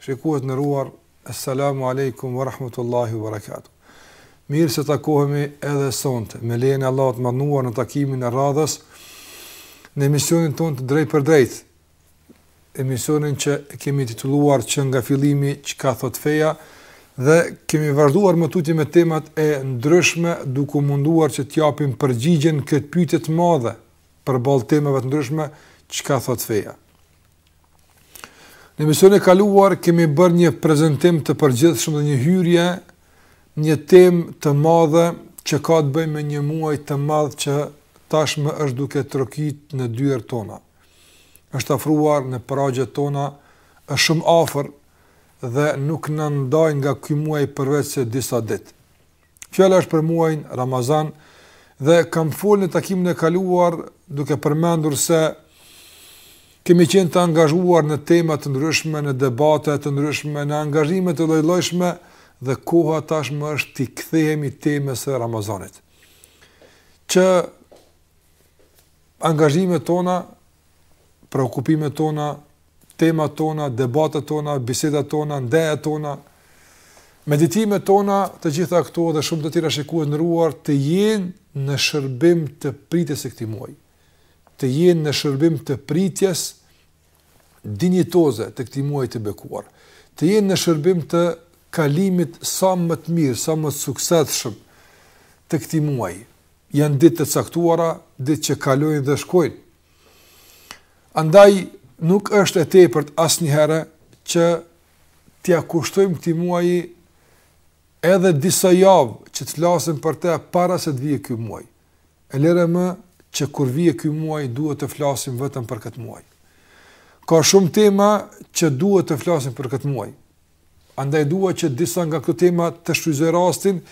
Shikues të nderuar, Esselamu Alejkum wa Rahmetullahi wa Barakatuh. Mirë se takohemi edhe sonte, me lejen e Allahut të madhëruar në takimin e radhës, në emisionin tonë të drejtpërdrejtë, emisionin që kemi titulluar që nga fillimi çka thotë feja, dhe kemi vazhduar më tutje me temat e ndryshme, duke u munduar që t'i japim përgjigjen kësaj pyetjes madhe, përballë temave të ndryshme, çka thotë feja. Në emisionin e kaluar kemi bërë një prezentim të përgjithshëm dhe një hyrje një temë të madhe që ka të bëjë me një muaj të madh që tashmë është duke trokit në dyert tona. Është afruar në pragjet tona, është shumë afër dhe nuk na ndan nga ky muaj përveçse disa ditë. Fjala është për muajin Ramazan dhe kam folur në takimin e kaluar duke përmendur se kemi qenë të angazhuar në tema të ndryshme, në debate të ndryshme, në angazhime të lloj-llojshme dhe koha tashmë është t'i kthehemi temës së Ramazanit. Që angazhimet tona preokupimet tona, temat tona, debatet tona, bisedat tona, ndejat tona, meditimet tona, të gjitha këto dhe shumë të tjera shikues të nderuar të jenë në shërbim të pritjes së këtij muaji, të jenë në shërbim të pritjes dinjitoze të këtij muaji të bekuar, të jenë në shërbim të kalimit sa më të mirë, sa më të suksesshëm të këtij muaji. Janë ditë të caktuara, ditë që kalojnë dhe shkojnë. Andaj nuk është e tepërt asnjëherë që t'ia kushtojmë këtij muaji edhe disa javë që të flasim për të para se të vijë ky muaj. E lere më që kur vie ky muaj duhet të flasim vetëm për këtë muaj. Ka shumë tema që duhet të flasim për këtë muaj. Andaj dua që disa nga këto tema të shfrytëzoj rastin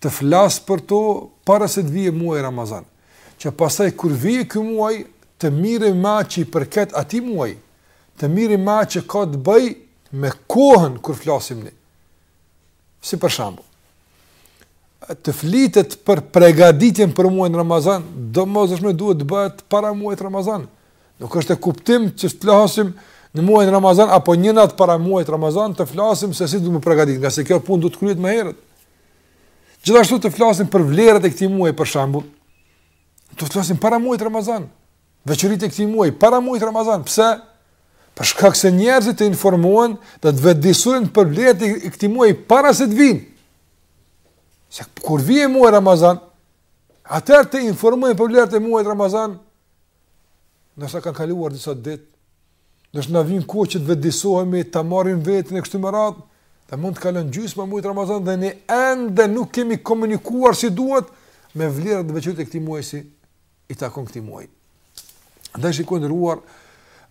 të flas për to para se të vijë muaji Ramazan. Që pastaj kur vie ky muaj të mirremi me atë që i përket atij muaji, të mirremi me atë që ka të bëjë me kohën kur flasim ne. Si për shembull, të flitet për pregaditjen për muajin Ramazan, domosdo duhet të bëhet para muajit Ramazan, Nuk është kuptim që të flasim në muajin Ramazan apo një natë para muajit Ramazan të flasim se si duhet të përgatitet, ngase kjo punë duhet të kryhet më herët. Gjithashtu të flasim për vlerat e këtij muaji për shembull. Duhet të flasim para muajit Ramazan. Veçoritë e këtij muaji para muajit Ramazan. Pse? Për shkak se njerëzit të informohen dhe të vetëdijesohen për vlerat e këtij muaji para se të vijë. Se kur vie muaji Ramazan, atëherë të informohen për vlerat e muajit Ramazan, Ndërsa kanë kaluar disa ditë, nëse na vjen koha që të vetëdijsohemi, ta marrim veten e kështu me radhë, dhe mund të kalon gjysma e muajit Ramazan dhe ne ende nuk kemi komunikuar si duhet me vlerat dhe veçoritë e këtij muaji si i takon këtij muaji. Dhe shikues i nderuar,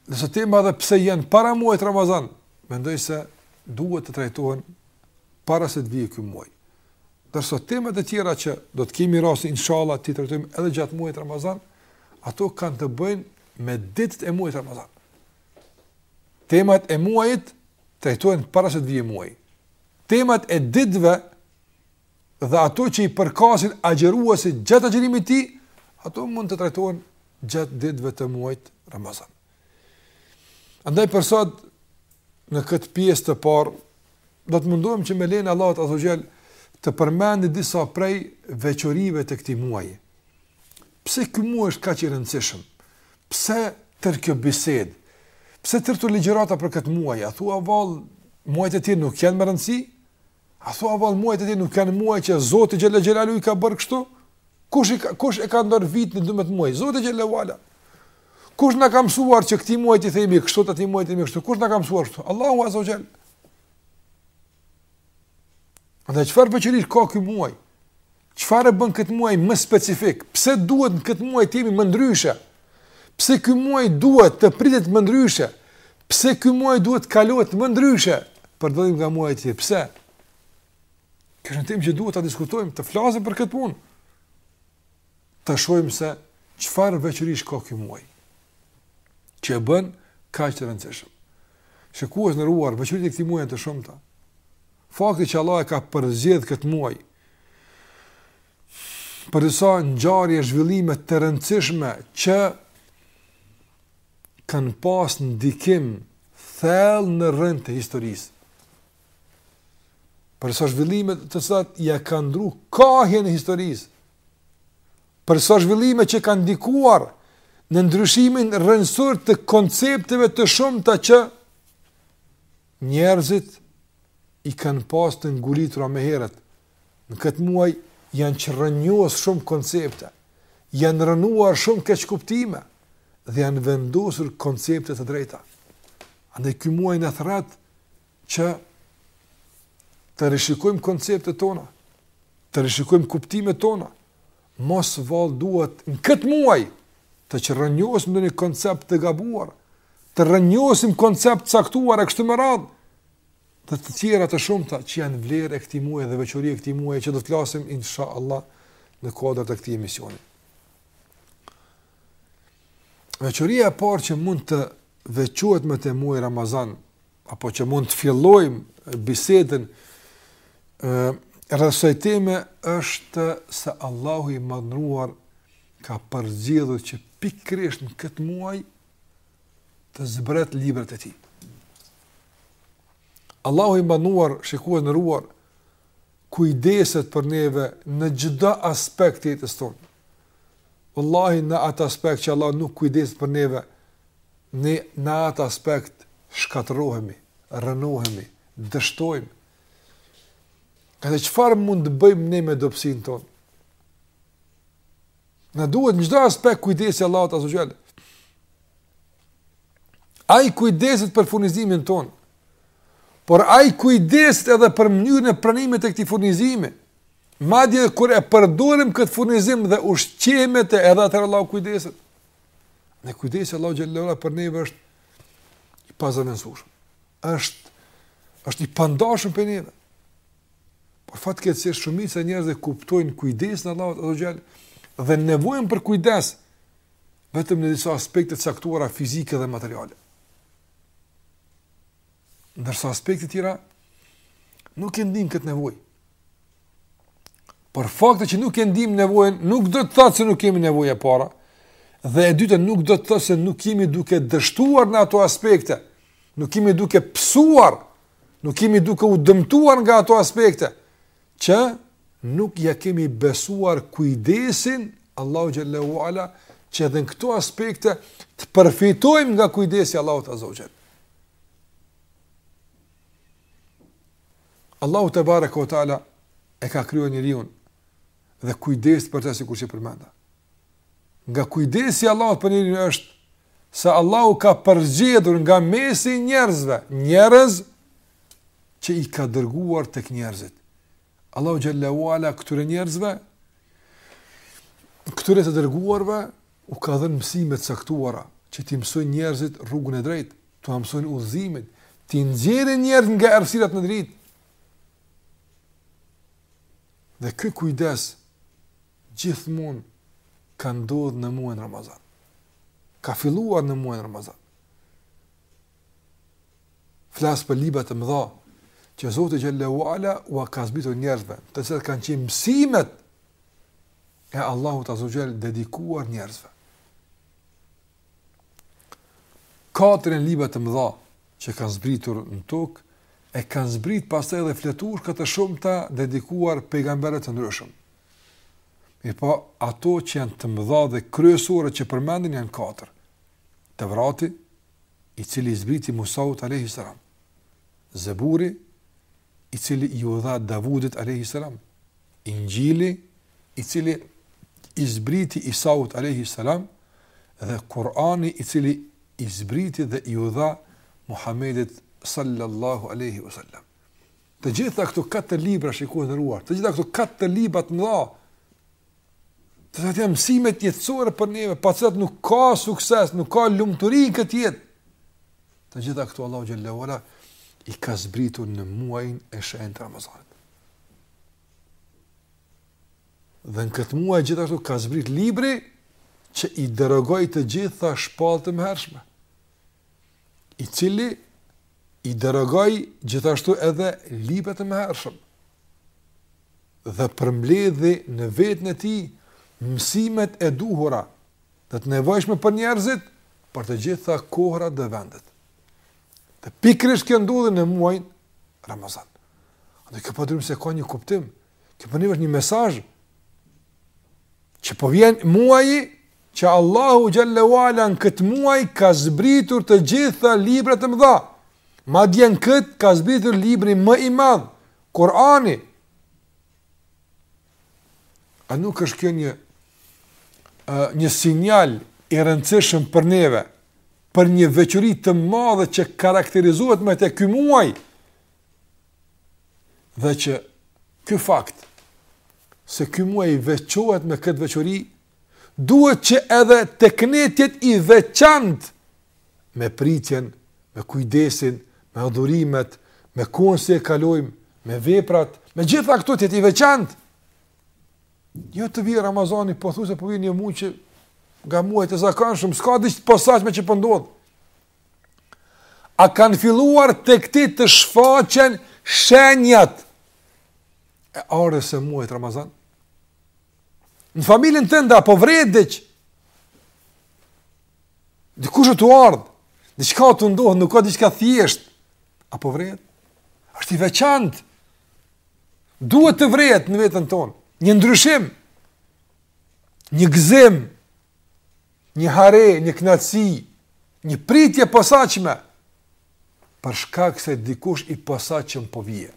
këto tema dhe pse janë para muajit Ramazan, mendoj se duhet të trajtohen para se të vijë ky muaj. Ndërsa temat e tjera që do të kemi rastin inshallah t'i trajtojmë edhe gjatë muajit Ramazan, ato kanë të bëjnë me ditët e muajit Ramazan. Temat e muajit trajtohen para se të vijë muaji. Temat e ditëve dhe ato që i përkasin agjëruesit gjatë agjërimit të tij, ato mund të trajtohen gjatë ditëve të muajit Ramazan. Andaj për sot në këtë pjesë të parë do të mundohem që me lejen e Allahut azze ve xhel të përmend disa prej veçorive të këtij muaji. Pse ky muaj është kaq i rëndësishëm? Pse tërë kjo bisedë? Pse tërë këto ligjërata për këtë muaj? A thua vallë muajt e tjerë nuk janë me rëndësi? A thua vallë muajt e tjerë nuk janë muaj që Zoti xhel-le xhelaluhu i ka bërë kështu? Kush, i ka, kush e ka nda vitin në 12 muaj? Zoti xhel-le ve ala. Kush na ka mësuar që këtij muaji t'i themi kështu, atij muaji t'i themi kështu? Kush na ka mësuar kështu? Allahu azze ve xhel. Dhe çfarë veçorish ka ky muaj? Çfarë e bën këtë muaj më specifik? Pse duhet në këtë muaj të jemi më ndryshe? Pse ky muaj duhet të pritet më ndryshe? Pse ky muaj duhet të kalohet më ndryshe? Për dallim nga muajt tjerë. Pse? Kjo është një temë që duhet ta diskutojmë, të flasim për këtë punë. Të shohim se çfarë veçorish ka ky muaj. Që e bën kaq të rëndësishëm. Shikues i nderuar, veçoritë e këtij muaji janë të shumta. Fakti që Allahu e ka përzgjedh këtë muaj, për disa ngjarje zhvillime të rëndësishme që kanë pas ndikim thellë në rrënjë të historisë. Për disa zhvillime të cilat ja kanë ndrru kahjen e historisë. Për disa zhvillime që kanë ndikuar në ndryshimin rrënjësor të koncepteve të shumta që Njerëzit i kanë pas të ngulitura më herët, në këtë muaj janë çrrënjos shumë koncepte, janë rrënuar shumë keqkuptime dhe janë vendosur koncepte të drejta. Andaj ky muaj na thret që të rishikojmë konceptet tona, të rishikojmë kuptimet tona, Mos vallë duhet në këtë muaj të çrrënjosim ndonjë koncept të gabuar, të rrënjosim koncept të caktuar e kështu me radhë, dhe të tjera të shumta që janë vlerë e këtij muaji dhe veçori e këtij muaji që do të flasim, insha Allah, në kuadër të këtij emisioni. Veçoria e parë që mund të veçohet me të muaji Ramazan, apo që mund të fillojmë bisedën rreth kësaj teme është se Allahu i madhëruar ka përzgjedhur që pikërisht në këtë muaj të zbresë librat e tij. Allahu i madhëruar, shikues të nderuar, kujdeset për neve në çdo aspekt të jetës tonë. Wallahi në atë aspekt që Allah nuk kujdeset për neve, Ne në atë aspekt shkatërrohemi, rrënohemi, dështojmë. Edhe çfarë mund të bëjmë ne me dobësinë tonë? Na duhet në çdo aspekt kujdesi i Allahut azza wa jall. Ai kujdeset për furnizimin tonë, por ai kujdeset edhe për mënyrën e pranimit të këtij furnizimi. Madje, kur e përdorim këtë furnizim dhe ushqehemi me të edhe atëherë Allahu kujdeset. Dhe kujdesi i Allahut xhallahu ala për neve është i pazëvendësueshëm. Është i pandashëm prej neve. Por fatkeqësisht shumica e njerëzve kuptojnë kujdesin e Allahut azza wa xhal dhe nevojën për kujdes vetëm në disa aspekte të caktuara fizike dhe materiale. Ndërsa në aspekte tjera nuk e ndijnë këtë nevojë. Por fakti që nuk e ndim nevojën nuk do të thotë se nuk jemi nevojtarë. Dhe e dyta nuk do të thotë se nuk jemi duke dështuar në ato aspekte. Nuk jemi duke pësuar, nuk jemi duke u dëmtuar nga ato aspekte që nuk ia kemi besuar kujdesin Allahut xhallahu ala që edhe në këto aspekte të përfitojmë nga kujdesi i Allahut azza wa jall. Allahu tebareke ve taala e ka krijuar njeriun dhe kujdeset për të sikur që përmenda. Nga kujdesi i Allahut për njeriun është se Allahu ka përzgjedhur nga mesi i njerëzve, njerëz që i ka dërguar tek njerëzit, Allahu xhalla uala këtyre njerëzve këtyre të dërguarve u ka dhënë mësime të caktuara që t'i mësojnë njerëzit rrugën e drejtë, t'ua mësojnë udhëzimin, t'i nxjerrin njerëzit nga errësirat në dritë. Dhe ky kujdes gjithmonë ka ndodhur në muajin Ramazan. Ka filluar në muajin Ramazan. Flas për libra të mëdha që Zoti xhel-le ue ala u ka zbritur njerëzve, të cilat kanë qenë mësimet e Allahut azze ue xhel dedikuar njerëzve. Katër janë libra të mëdha që kanë zbritur në tokë e kanë zbrit pastaj edhe fletushka të shumta dedikuar pejgamberëve të ndryshëm. Mirëpo ato që janë të mëdha dhe kryesore që përmenden janë katër. Tevrati, i cili i zbriti Musaut alejhi selam, Zeburi i cili iu dha Davudit alejhi selam, Inxhili i cili i zbriti Isaut alejhi selam dhe Kurani i cili i zbriti dhe iu dha Muhamedit sallallahu alejhi wasallam. Të gjitha këto katër libra shikues të nderuar, të gjitha këto katër libra të mëdha Të të të mësimet jetësore për neve, pa të cilat nuk ka sukses, nuk ka lumturi në këtë jetë. Të gjitha këto Allahu xhel-le ue ala i ka zbritur në muajin e shenjtë të Ramazanit. Dhe në këtë muaj gjithashtu ka zbrit libri që i derogoi të gjitha shpalljet e mëhershme. I cili i derogoi gjithashtu edhe librat e mëhershme. dhe përmbledhi në veten e tij mësimet e duhura dhe të nevojshme për njerëzit për të gjitha kohërat dhe vendet. Dhe pikërisht kjo ndodhi në muajin Ramazan. Dhe kjo patjetër se ka një kuptim, kjo po është një mesazh që po vjen muaji që Allahu xhel-le ue ala në këtë muaj ka zbritur të gjitha librat e mëdha. Madje në këtë ka zbritur libri më i madh, Kurani. A nuk është kjo një një sinjal i rëndësishëm për neve, për një veçori të madhe që karakterizohet me të ky muaj? Dhe që ky fakt se ky muaj veçohet me këtë veçori duhet që edhe tek ne të jetë i veçantë me pritjen, me kujdesin, me adhurimet, me kohën si e kalojmë, me veprat, me gjitha këto të jetë i veçantë. Jo të vijë Ramazani, po thuajse po vjen një muaj siç nga muajt e zakonshëm s'ka diç të posaçme që po ndodh. A kanë filluar tek ti të shfaqen shenjat e ardhjes së muajit Ramazan? Në familjen tënde a po vërehet diç? Dikush është tu ardh, diçka tu ndodh, nuk o diçka thjesht. A po vërehet? Është i veçantë. Duhet të vërehet në veten tonë. Një ndryshim. Një gëzim një hare, një knaqësi, një pritje e posaçme, për shkak se dikush i posaçëm po vjen.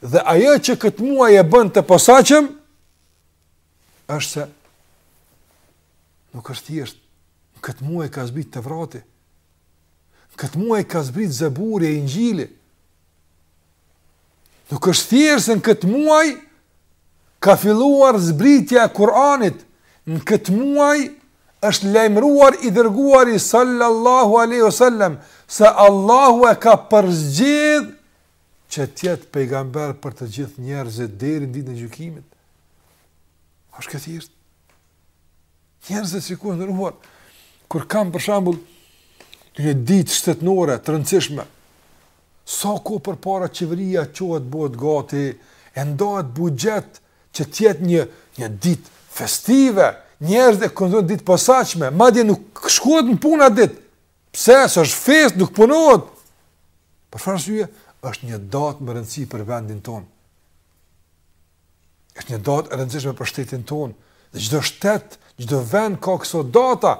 Dhe ajo që këtë muaj e bën të posaçëm, është se nuk është thjesht, në këtë muaj ka zbrit Tevrati, në këtë muaj ka zbrit Zeburi e Inxhili, Nuk është thjesht se në këtë muaj ka filluar zbritja e Kur'anit, në këtë muaj është lajmëruar i dërguari sallallahu alaihi wasallam se Allahu e ka përzgjedh që të jetë pejgamber për të gjithë njerëzit deri në ditën e gjykimit. A është kjo thjesht? Njerëzit shiko i nderuar, kur kanë për shembull një ditë shtetërore të rëndësishme, Sa kohë përpara qeveria çohet bëhet gati e ndahet buxhet që të jetë një një ditë festive, njerëzit e konsiderojnë ditë të posaçme, madje nuk shkohet në punë atë ditë. Pse? Se është festë, nuk punohet. Për çfarë arsye, është një datë me rëndësi për vendin tonë. është një datë e rëndësishme për shtetin tonë. Dhe çdo shtet, çdo vend ka këso data.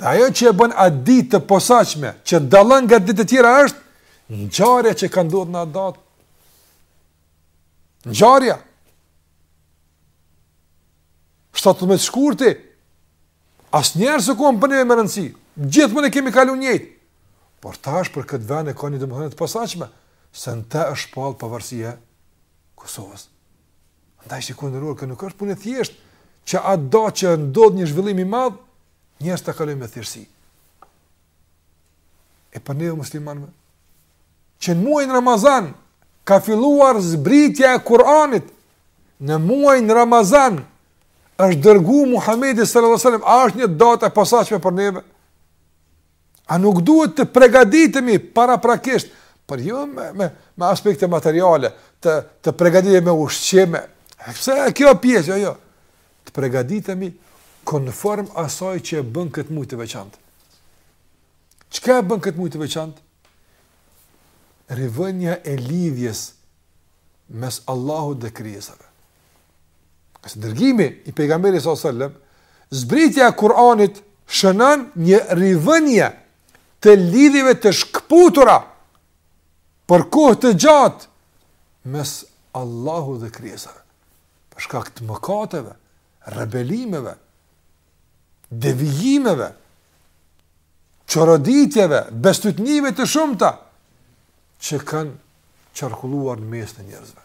Dhe ajo që e bën atë ditë të posaçme, që dallon nga ditët e tjera është ngjarja që ka ndodhur në atë datë. Ngjarja. Shtatëmbëdhjetë shkurti. Asnjëherë s'u kon për neve me rëndësi. Gjithmonë e kemi kalu njëjtë. Por tash për këtë vend e ka një domethënie të posaçme, se në të është shpall pavarësia e Kosovës. Ndaj shiko i nderuar, kjo nuk është punë e thjeshtë, që atë datë që ndodh një zhvillim i madh, njerëzit ta kalojnë me thjeshtësi. E për neve muslimanëve, që në muajin Ramazan, ka filluar zbritja e Kur'anit, në muajin Ramazan, është dërgu Muhammedi sallallahu sallam, a është një datë e posaçme për neve? A nuk duhet të pregaditemi paraprakisht, por jo me, me, me aspekte materiale, të, të pregaditemi me ushqime, e pse kjo pjesë, jo, jo, të pregaditemi konform asaj që e bën këtë muj të veçantë. Çka e bën këtë muj të veçantë? Rivënia e lidhjes mes Allahut dhe krijesave. Se dërgimi i pejgamberit s.a.s. Zbritja e Kur'anit shënon një rivënie të lidhjeve të shkëputura për kohë të gjatë mes Allahut dhe krijesave. Për shkak të mëkateve, rebelimeve, devijimeve, çoroditjeve, bestytnive të shumta që kanë qarkulluar në mes të njerëzve.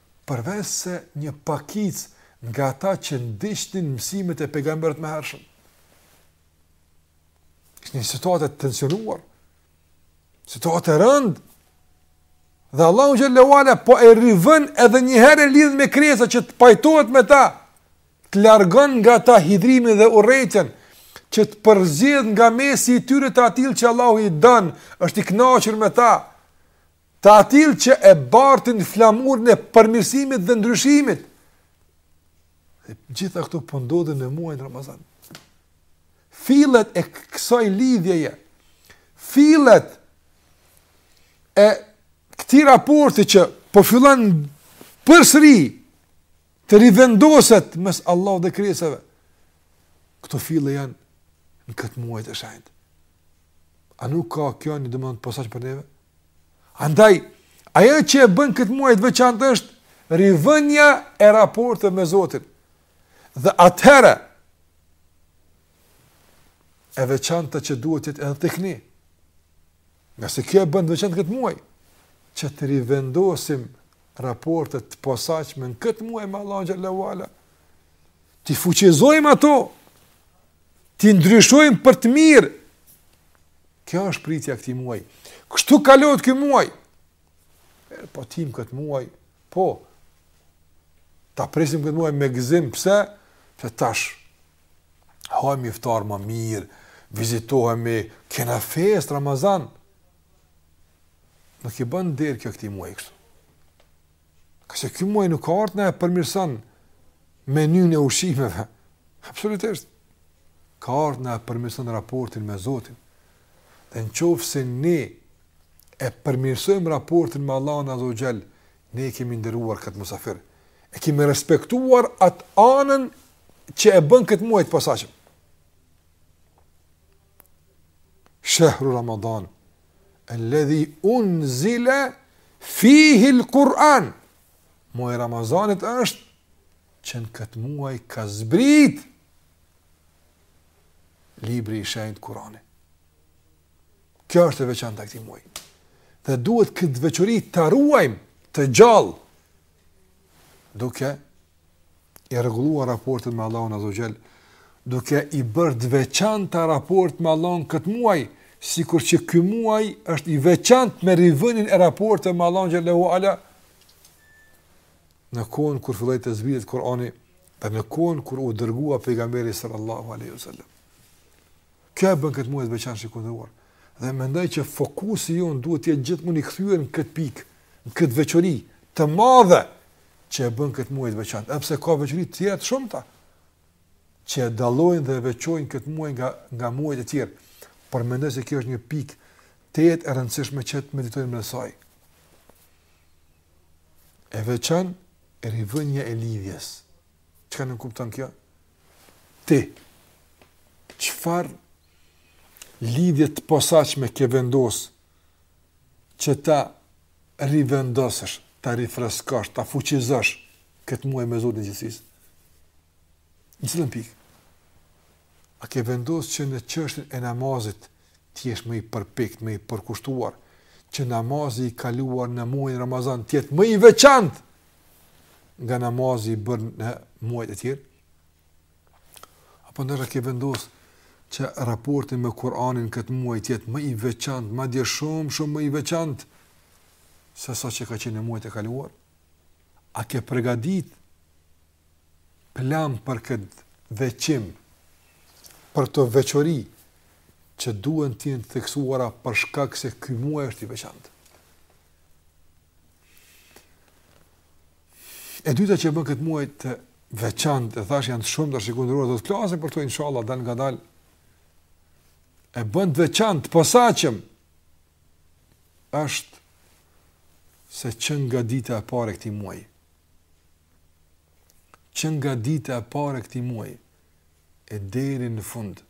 përveç se një pakicë nga ata që ndiqnin mësimet e pejgamberëve të mëhershëm. Ishte një situatë e tensionuar, situatë e rëndë, dhe Allahu Xhele ue Ala po e rivë edhe një herë e lidhjen me krijesat që të pajtohet me ta, të largojë nga ta hidhërimin dhe urrejtjen, që të përzgjedhë nga mesi i tyre të atillë që Allahu i don, është i kënaqur me ta, Të atillë që e bartin flamurin e përmirësimit dhe ndryshimit. Dhe gjitha këto po ndodhin në muajin Ramazan. Fillet e kësaj lidhjeje, fillet e këtij raporti që po fillon përsëri të rivendoset mes Allahut dhe krijesave, këto fille janë në këtë muaj të shenjtë. A nuk ka kjo një domethënie të posaçme për neve? Andaj, ajo që e bën këtë muaj të veçantë është, rivënia e raporteve me Zotin. Dhe atëherë, e veçanta që duhet të jetë edhe tek ne. Ngase kjo e bën të veçantë këtë muaj, që të rivendosim raportet të posaçme në këtë muaj me Allahun Xhele ue Ala, t'i fuqizojmë ato, T'i ndryshojmë për të mirë. Kjo është pritja e këtij muaj. Kështu kalohet ky muaj. E, po tim këtë muaj. Po. Ta presim këtë muaj me gëzim. Pse? Se tash hajmë iftar ma mirë. Vizitohemi. Kena festë, Ramazan. Nuk i bën nder kjo këtij muaj kështu. Ngase ky muaj nuk ka ardhë na e përmirëson menynë e ushqimeve. Absolutisht. Ka ardhë na e përmirëson raportin me Zotin. Dhe në qoftë se ne e përmirësojmë raportin me Allahun Azze ue Xhel, ne e kemi nderuar këtë musafir. E kemi respektuar atë anën që e bën këtë muaj të posaçëm. Shehru Ramadan, el-ledhi unzile fihil Kur'an, muaji i Ramazanit është, që në këtë muaj ka zbrit, libri i shenjtë Kur'ani. Kjo është e veçanta e këtij muaj. Dhe duhet këtë veçori ta ruajmë të gjallë, duke i rregulluar raportet me Allahun Azza wa Jall, duke i bërë të veçanta raport me Allahun këtë muaj, sikur që ky muaj është i veçantë me rivënien e raporteve me Allahun Xhelle ue Ala, në kohën kur filloi të zbritet Kurani dhe në kohën kur u dërgua pejgamberi sallallahu alaihi wasallam. Kjo e bën këtë muaj të veçantë shikues i nderuar. Dhe mendoj që fokusi jon duhet të jetë gjithmonë i kthyer në këtë pikë, në këtë veçori të madhe që e bën këtë muaj të veçantë, edhe pse ka veçori të tjera të shumta që e dallojnë dhe e veçojnë këtë muaj nga nga muajt e tjerë. Por mendoj se kjo është një pikë tejet e rëndësishme që të meditojmë në saj. E veçan e rivënja e lidhjes. Çka nënkupton kjo? Ti, çfarë lidhje të posaçme ke vendosë që ta rivendosësh, ta rifreskosh, ta fuqizosh këtë muaj me Zotin e gjithësisë? Në cilën pikë? A ke vendosë që në çështjen e namazit ti jesh më i përpikt, më i përkushtuar, që namazi i kaluar në muajin Ramazan të jetë më i veçantë nga namazi i bërë në muajt e tjerë? Apo ndoshta ke vendosë që raporti me Kur'anin këtë muaj të jetë më i veçantë, madje shumë shumë më i veçantë se sa që ka qenë në muajt e kaluar? A ke përgaditë plan për këtë veçim, për këto veçori që duhen të jenë theksuara për shkak se ky muaj është i veçantë? E dyta që e bën këtë muaj të veçantë, e thash janë shumë shikues i nderuar, do të flasim për të inshallah dal ngadal. E bën të veçantë, të posaçëm, është se që nga dita e parë e këti muaj, që nga dita e parë e këti muaj, e deri në fund,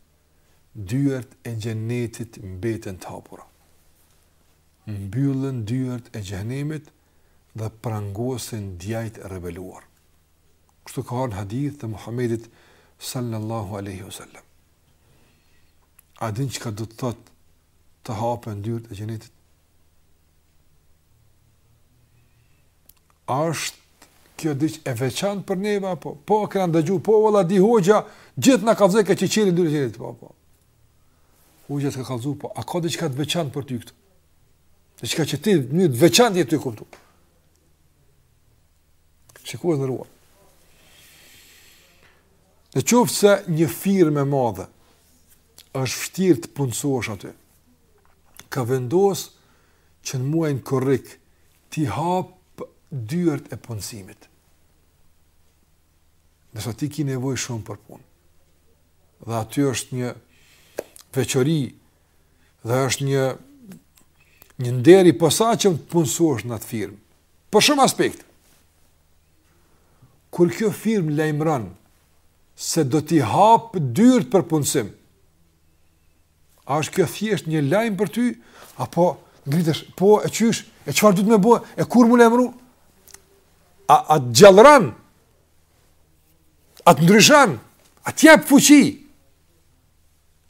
dyert e xhenetit mbeten të hapura. Mbyllen dyert e xhehenemit dhe prangosen djajt e rebeluar. Kështu ka ardhë në hadith të Muhammedit sallallahu aleyhi sallam. A din çka do të thot të hapen dyert e xhenetit? A është kjo diç e veçantë për neve apo? Po, e kena ndëgju, po, valla, di hoxha, gjithë na kallëzon ka çilen dyert çilen, po, po. Hoxha të ka kallëzu, po, a ka diçka të veçantë për ty këtë? Diçka që ti, një të veçantë jetë të kuptu. Shikues i nderuar, Në qoftë se një firmë e madhe është vështirë të punësohesh aty, ka vendosë që në muajin korrik ti hapë dyert e punësimit. Ndërsa ti ki nevojë shumë për punë. Dhe aty është një veçori dhe është një një nder posa që me t'u punësu në atë firmë. Për shumë aspekte. Kur kjo firmë lajmëron se do t'i hapë dyert për punësim, A është kjo thjesht një lajm për ty apo ngritesh po e qysh e çfarë duhet me bo e kur m'u lajmëru a a të gjallëron a të ndryshon a të jap fuqi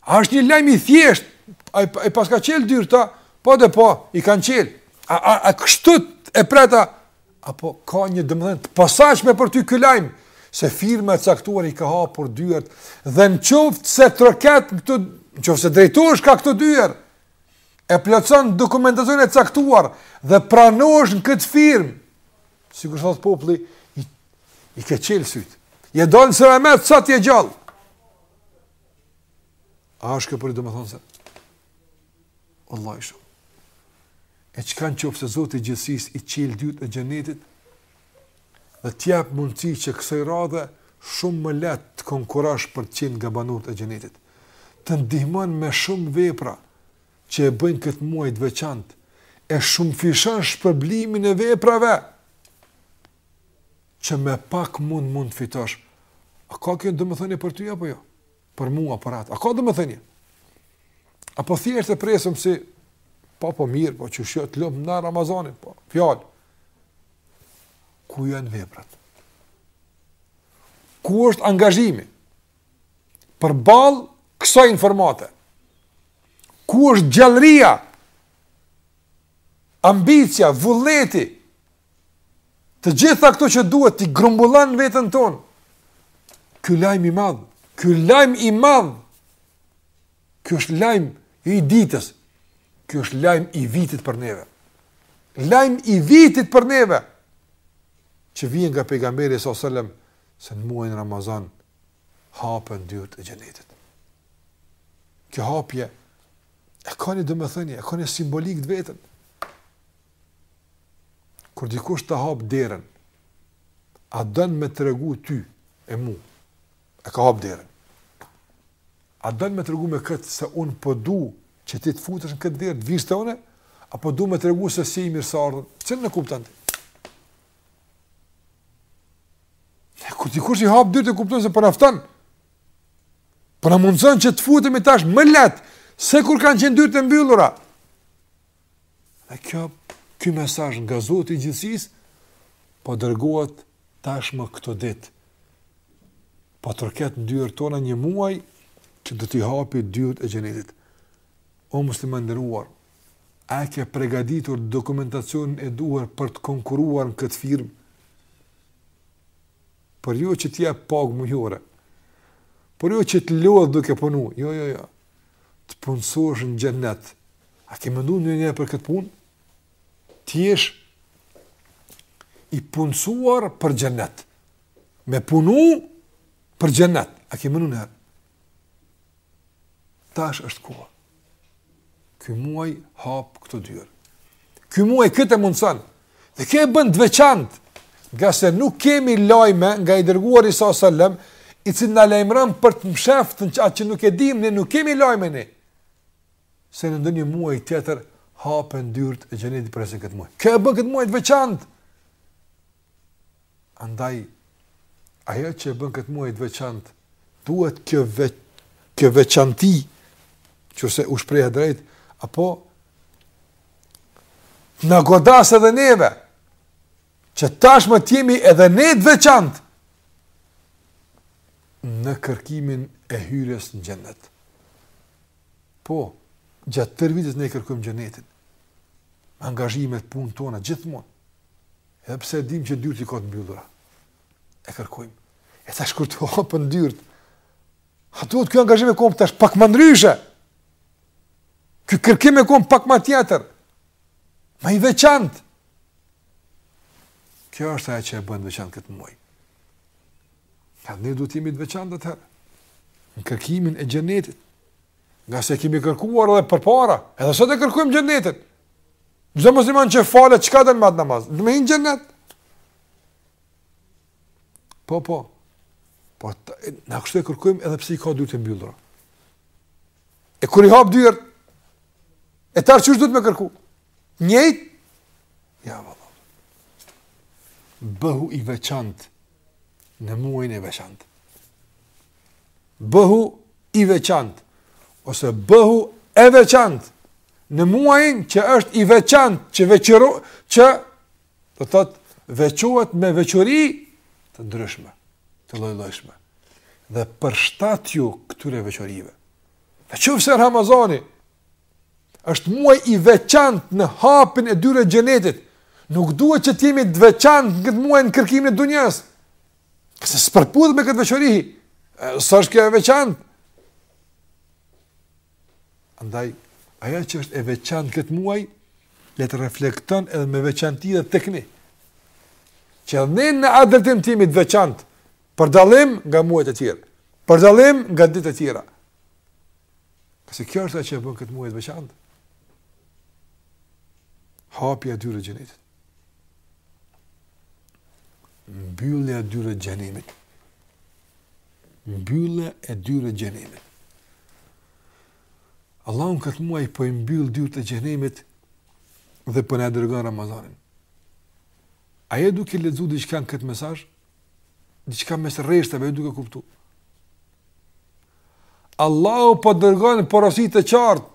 a është një lajm i thjesht ai ai paska çel dyrt a po dhe po i kanë çel a a, a kështu e pret a Apo ka një domethënie të posaçme për ty ky lajm se firma e caktuar i ka hapur dyert dhe në qoftë se troket në këtë, në qoftë se drejtohesh ka këto dyert, e plotëson dokumentacion e caktuar dhe pranohesh në këtë firmë, sikur thotë populli, i, i ke çelë sytë. Je do në së remet, sa të je gjallë. A është kjo pra domethënëse? Vallahi shumë. E çka në qoftë se Zoti i gjithësisë i çel dyrt e xhenetit, dhe t'jep mundësi që kësaj radhe shumë më lehtë të konkurrosh për të qenë nga banorët e xhenetit. Të ndihmon me shumë vepra që e bëjnë këtë muaj të veçantë, e shumëfishon shpërblimin e veprave, që me pak mund mund të fitosh. A ka kjo domethënie për ty, apo jo? Për mua, për atë. A ka domethënie? Apo thjesht e presim si, po po mirë, po që shëtë lëmë në Ramazanin, po fjalë. Ku janë veprat? Ku është angazhimi? Përballë kësaj informate? Ku është gjallëria? Ambicia, vullneti? Të gjitha këto që duhet t'i grumbullon në veten tonë. Ky lajm i madh, ky lajm i madh. Ky është lajm i ditës. Ky është lajm i vitit për neve. Lajm i vitit për neve. Që vjen nga pejgamberi alejhi selam se në muajin Ramazan hapen dyert e xhenetit. Kjo hapje e ka një domethënie, e ka një simbolikë të vetën. Kur dikush ta hap derën, a don me tregu ty e mu, e ka hap derën. A don me tregu me këtë se unë po du që ti të futesh në këtë derë, të vish te une, apo du me tregu se s'je i mirëseardhun, çka nënkupton ti? Kur dikush i hap dyrt e kupton se po na fton, po na mundëson që të futemi tash më lehtë, se kur kanë qenë dyrt e mbyllura, Dhe kjo, ky mesazh nga Zoti i gjithësisë, po dërgohet tashmë këto ditë. Po troket në dyert tona një muaj, që do t'i hapi dyert e xhenetit. O musliman i nderuar, a e ke pregaditur dokumentacionin e duhur për të konkuruar në këtë firmë? Por jo që t'jep pagë mujore, por jo që t'lodh duke punu, jo, jo, jo, të punësohesh në xhennet. A ke menduar ndonjëherë për këtë punë? Të jesh i punësuar për xhennet. Me punu për xhennet. A ke menduar ndonjëherë? Tash është koha. Ky muaj hap këto dyert. Ky muaj këtë e mundson Dhe kjo e bën të veçantë, ngase nuk kemi lajme nga i dërguari sa sallem, i cili na lajmëron për të msheftën që atë që nuk e dimë ne nuk kemi lajme ne. Se në ndonjë muaj tjetër hapen dyert e xhenetit përveç në këtë muaj. Kjo e bën këtë muaj të veçantë. Andaj, ajo që e bën këtë muaj të veçantë, duhet kjo, ve, kjo veçanti, nëse u shpreha drejt, apo na godasë edhe neve, që tashmë të jemi edhe ne të veçantë, në kërkimin e hyrjes në xhennet. Po, gjatë tërë vitit ne e kërkojmë xhennetin. Angazhimet, punët tona, gjithmonë. Edhe pse e dimë që dyert i ka të mbyllura. E kërkojmë. E tash kur të hapen dyert, a duhet ky angazhim me kon tash pak më ndryshe? Ky kërkim me kon pak më tjetër. Më i veçantë. Kjo është ajo që e bën veçantë këtë muaj. Ka ne duhet të jemi të veçantë atëherë në kërkimin e xhenetit. Ngase e kemi kërkuar edhe përpara, edhe sot e kërkojmë xhenetin. Çdo musliman që falet çka don me atë namaz? Do me hi n'xhenet. Po po. Po na kështu e kërkojmë edhe pse i ka dyert e mbyllura. E kur i hap dyert atëherë qysh duhet me kërku? Njëjt. Jo valla. Bëhu i veçantë në muajin e veçantë. Bëhu i veçantë ose bëhu e veçantë në muajin që është i veçantë, që veçëro, që do të thotë veçohet me veçori të ndryshme, të lloj-llojshme. Dhe përshtatju këtyre veçorive. Në qoftë se Ramazani, Është muaj i veçantë në hapjen e dyerve të xhenetit. Nuk duhet që t'jemi të veçantë në këtë muaj në kërkimin e dunjas. Pse s'përputhet me këtë veçori, s'është kjo e veçantë. Andaj, ajo që është e veçantë këtë muaj, le të reflekton edhe me veçanti edhe tek ne. Që edhe ne në adhurim të jemi të veçantë, për dallim nga muajt e tjerë, për dallim nga ditët e tjera. Pasi kjo është ajo që e bën këtë muaj të veçantë. Hapja e dyerve të xhenetit. Mbyllja e dyerve të xhehenemit. Mbyllja e dyerve të xhehenemit. Allahu në këtë muaj po i mbyll dyert e xhehenemit dhe po na e dërgon Ramazanin. A je duke lexu diçka në këtë mesazh? Diçka mes rreshtave je duke kuptu? Allahu po dërgon porosi të qartë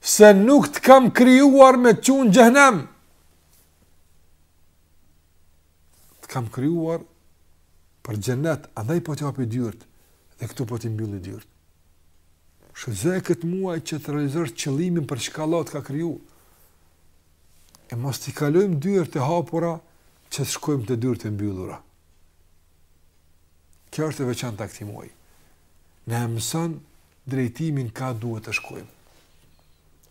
se nuk të kam krijuar me të çu në xhehenem. Të kam krijuar për xhenet, andaj po t'i hapi dyert dhe këtu po t'i mbylli dyert. Shfrytëzoje këtë muaj që të realizosh qëllimin për çka Allahu të ka kriju. E mos t'i kalojmë dyert e hapura që të shkojmë te dyert e mbyllura. Kjo është e veçanta e këtij muaj. Na e mëson drejtimin ka duhet të shkojmë.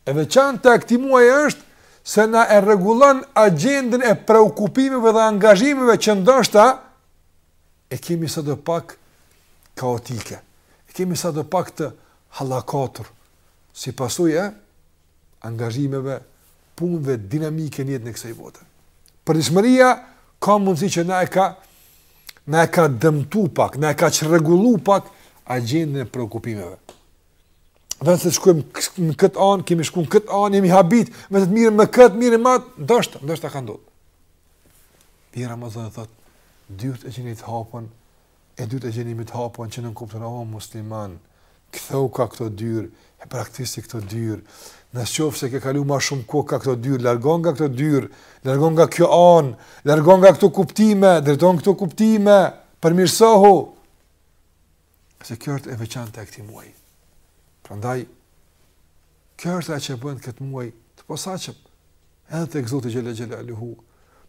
E veçanta e këtij muaj është se na e rregullon agjendën e preokupimeve dhe angazhimeve që ndoshta e kemi sadopak kaotike. E kemi sadopak të hallakatur si pasojë angazhimeve, punëve dinamike në jetën e kësaj bote. Përditshmëria ka mundësi që na e ka na e ka dëmtu pak, na e ka çrregullu pak agjendën e preokupimeve. Në vend se të shkojmë në këtë anë, kemi shku në këtë anë, jemi habit, me të të mirë, me këtë mirë, me atë, ndoshta, ndoshta ka ndodhë. Dhe Ramazani thotë, dyert e xhenetit hapen, e dyert e xhehenemit hapen, që nënkupton o musliman, kthehu ka këto dyer, e braktisi këto dyer. Në qoftë se ke kalu ma shumë kohë ka këto dyer, largohu nga këto dyer, largohu nga kjo anë, largohu nga këto kuptime, drejtohu në këto kuptime, përmirësohu. Se kjo është e veçanta e këtij muaj. Prandaj, Kjo është ajo që bën këtë muaj të posaçëm edhe tek Zoti xhele xhelaluhu.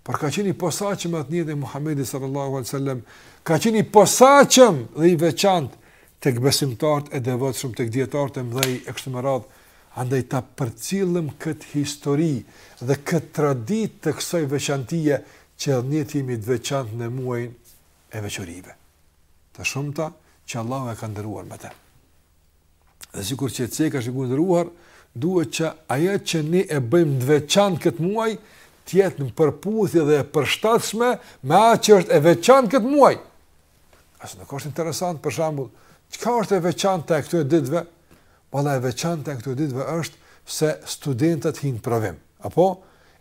Por ka qenë i posaçëm atë njëri i Muhamedit sallallahu alaihi wasallam, ka qenë i posaçëm dhe i veçantë tek besimtarët e devotshëm tek dijetarët e mëdhej e kështu me radhë. Andaj ta përcillim këtë histori dhe këtë traditë të kësaj veçantie që ne jemi të veçantë në muajin e veçorive. Të shumta që Allahu e ka nderuar me të. Dhe sikur që ceka, shikues të nderuar, duhet që ajo që ne e bëjmë të veçantë këtë muaj të jetë në përputhje dhe e përshtatshme me atë që është e veçantë këtë muaj. A nuk është interesant për shembull, çka është e veçantë e këtyre ditëve? Valla e veçantë e këtyre ditëve është se studentët hin në provim. Apo?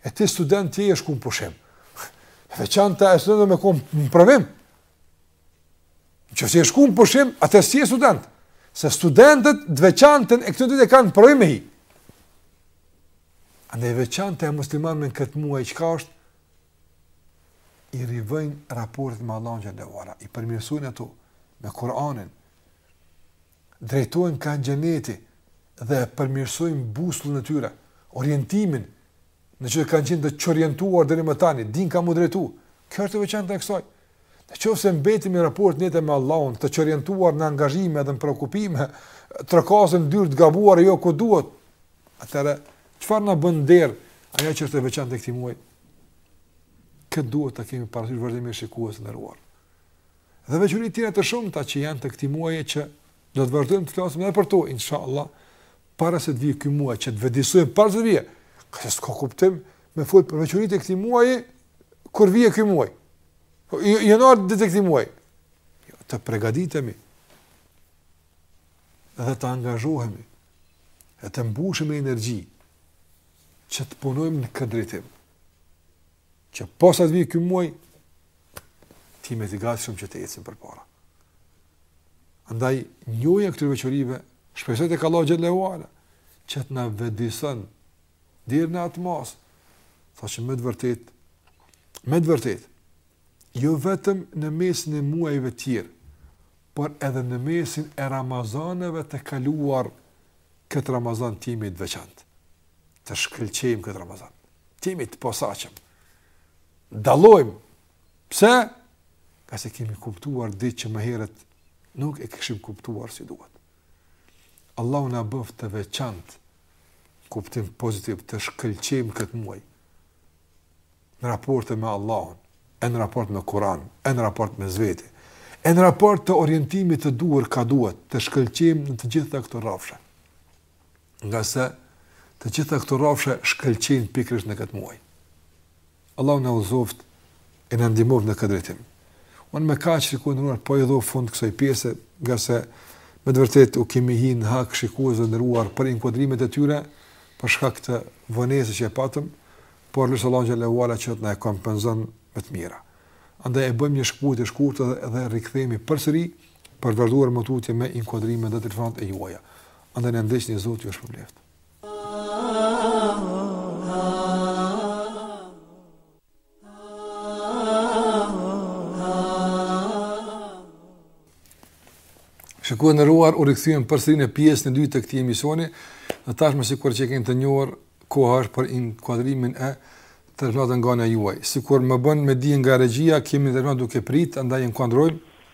E ti student ti je shku në pushim. E veçanta e studentëve me kon në provim. Qoftë se je shku në pushim, atëherë s'je student. Se studentët të veçantën e këtyre ditëve kanë provim me hi. A e veçanta e muslimanëve në këtë muaj, çka është? I rivëjnë raportet me Allahun xhele ve ala, i përmirësojnë ato me Kuranin, drejtohen kah xheneti dhe përmirësojnë busullën e tyre, orientimin, meqë kanë qenë të çorientuar dhe në më tani, dinë kah m'u drejtu, kjo është e veçanta e kësaj, Në qoftë se mbetim në raport të njëjtë me Allahun, të çorientuar në angazhime dhe në preokupime, trokasim në dyer të gabuara e jo ku duhet, atëherë, çfarë na bën nder ajo që është e veçantë e këtij muaji? Këtë duhet të kemi parasysh vazhdimisht shikues të nderuar. Dhe veçori tjera të shumta që janë të këtij muaji e që do të vazhdojmë të flasim edhe për to, insha Allah, para se të vijë ky muaj, që të vetëdijesohemi para se të vijë, ngase s'ka kuptim me fol për veçoritë e këtij muaji, kur vjen ky muaj. Jo, në ardhje të këtij muaji. Jo, të përgatitemi. Dhe të angazhohemi. E të mbushemi energji që të punojmë në këtë drejtim. Që posa të vijë ky muaj, të jemi të gatshëm që të ecim përpara. Andaj njohja e këtyre veçorive shpresoj tek Allahu xhele ve ala që të na vetëdijeson Deri në atë masë, saqë me të vërtetë, me të vërtetë, jo vetëm në mesin e muajve tjerë, por edhe në mesin e Ramazaneve të kaluar këtë Ramazan të jemi të veçantë, të shkëllqejmë këtë Ramazan, të jemi të posaçëm, dallojmë, pse? Ngase kemi kuptuar diç që më herët nuk e kishim kuptuar si duhet. Allahu na bëftë të veçantë, kuptim pozitiv të shkëlqejmë këtë muaj në raport me Allahun, e në raport me Kur'an, e në raport me vetveten, e në raport të orientimit të duhur ka duhet të shkëlqejmë në të gjitha këto rrafshe. Ngase të gjitha këto rrafshe shkëlqejnë pikërisht në këtë muaj. Allahu na udhëzoftë e na ndihmoftë në këtë drejtim. Unë me kaq shikues të nderuar po i jap fund kësaj pjese, ngase me të vërtetë u kemi hi në hak shikuesve të nderuar për inkuadrimet e tyre, për shkak të vonesës që e patëm, por lusim Allahun xhele ue ala që të na e kompenson me të mira. Andaj e bëjmë një shkëputje të shkurtër dhe, dhe rikthehemi përsëri, për të vazhduar më tutje me inkuadrimet dhe telefonatat e juaja. Andaj na ndiqni një zotë ju është për bleftë. Shikues të nderuar, u rikthyem përsëri në pjesën e dytë të këtij emisioni, dhe tashmë sikur që e keni të njohur, koha është për inkuadrimin e telefonatave nga ana juaj. Sikur më bëjnë me di nga regjia, kemi një telefonatë duke pritë, andaj inkuadrojmë,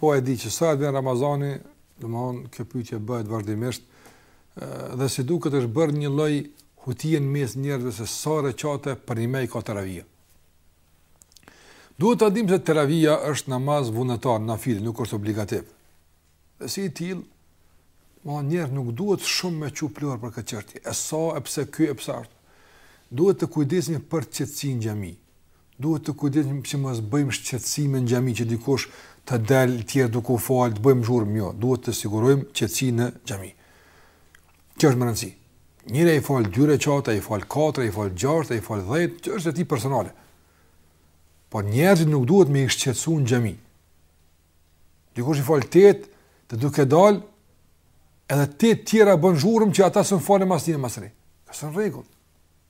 Po e di që sa vjen Ramazani, domethonë kjo pyetje bëhet vazhdimisht dhe si duket është bërë një lloj hutie në mes njerëzve se sa rekate përnjëmend i ka teravia. Duhet ta dimë se teravia është namaz vullnetar, nafile, nuk është obligativ. Dhe si i tillë, ma njeriu nuk duhet shumë me që plurë për këtë çështje. E sa, e pse kjo, e pse ashtu. Duhet të kujdesemi për qetësinë n'xhami. Duhet të kujdesemi që mos bëjmë shqetësime në xhami që dikush të dalë e tjerët duke u falë, të bëjmë zhurmë, jo, duhet të sigurojmë qetësinë në xhami. Kjo është me rëndësi. Njëri i fal dy rekate, ai fal katër, ai fal gjashtë, ai fal dhjetë, çështje e tij personale. Po njerëzit nuk duhet me i shqetësu në xhami. Dikush i fal tetë, duke dal edhe ti të tjera bën zhurmë që ata s'mun falen masë një mas një. Kjo s'është në rregull.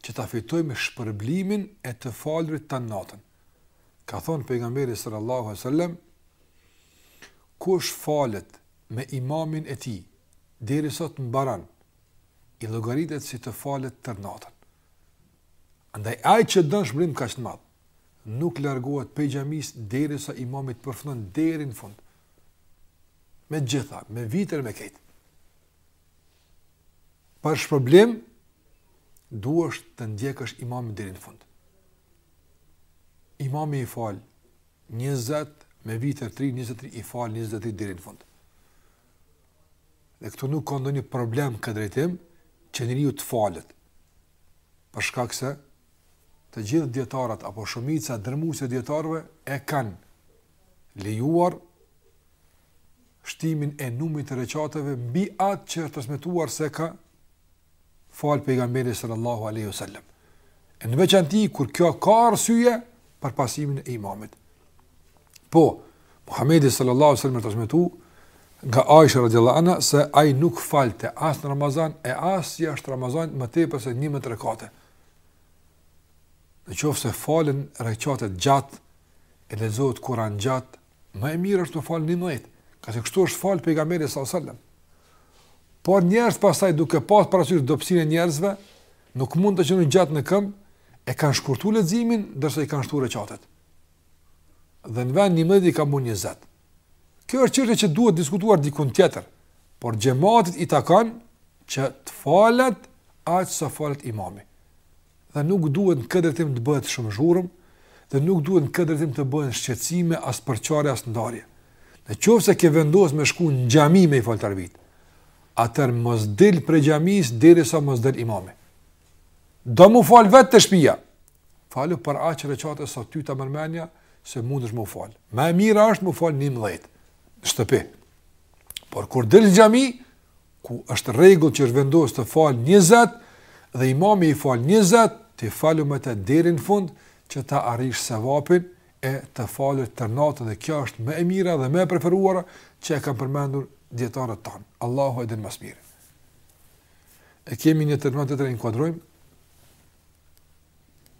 që ta fitojmë shpërblimin e të falurit tan natën. Ka thënë pejgamberi sallallahu alajhi wasallam kush falet me imamin e tij derisa të mbaron i llogaritet si të falet tër natën. Andaj ai që don shpërblim kaq të madh nuk largohet prej xhamisë derisa imami të përfundon deri në fund. Me të gjitha, me vitër me krejt. për shpërblim, duhesh ta ndjekësh imamin deri në fund. Imami i fal 20 me vitër 3, 23 i fal 23 deri në fund. Dhe këtu nuk ka ndonjë problem në këtë drejtim, që njeriu të falet. Për shkak se, të gjithë dijetarët, apo shumica dërrmuese e dijetarëve, e kanë lejuar shtimin e numrit të rekateve mbi atë që është transmetuar se ka fal pejgamberi sallallahu alaihi wasallam. Në veçanti kur kjo ka arsye për pasimin e imamit. Po, Muhamedi sallallahu alaihi wasallam transmetohet nga Aisha radhiyallahu anha se ai nuk falte as në Ramazan e as jashtë Ramazanit më tepër se 11 rekate. Në qoftë se falen rekatet gjatë e lexohet Kur'an gjatë, Më e mirë është me fal njëmdhejt, se kështu është falë pejgamberi s.a.s. Por njerëzit pastaj duke pasë parasysh dobësinë e njerëzve, nuk mund të qëndrojnë gjatë në këmbë, e kanë shkurtu leximin, ndërsa i kanë shtu rekatet. Dhe në vend njëmdhejt i kanë bo njëzet. Kjo është çështje që duhet diskutuar dikun tjetër, por xhematit i takon që të falet aqë sa falet imami. Dhe nuk duhet në këtë drejtim të bëhet shumë zhurmë dhe nuk duhet në këtë drejtim të bëhen shqetësime as përçarje as ndarje. Në qoftë se ke vendos me shku në xhami me i fal teravitë, atëherë mos dil prej xhamisë derisa mos del imami. Do mu fal vetë te shpia. Falu për aq rekate sa ty ta merr menja se mundesh mu fal. Më e mira është mu fal 11 në shtëpi. Por kur del në xhami, ku është rregull që është vendos të falen 20 dhe imami i fal 20, ti falu me të deri në fund që ta arrish sevapin e të falurit tërë natën dhe kjo është më e mira dhe më e preferuara që e kanë përmendur dijetarët tanë. Allahu e din më së miri. E kemi një telefonatë të të reinkuadrojmë.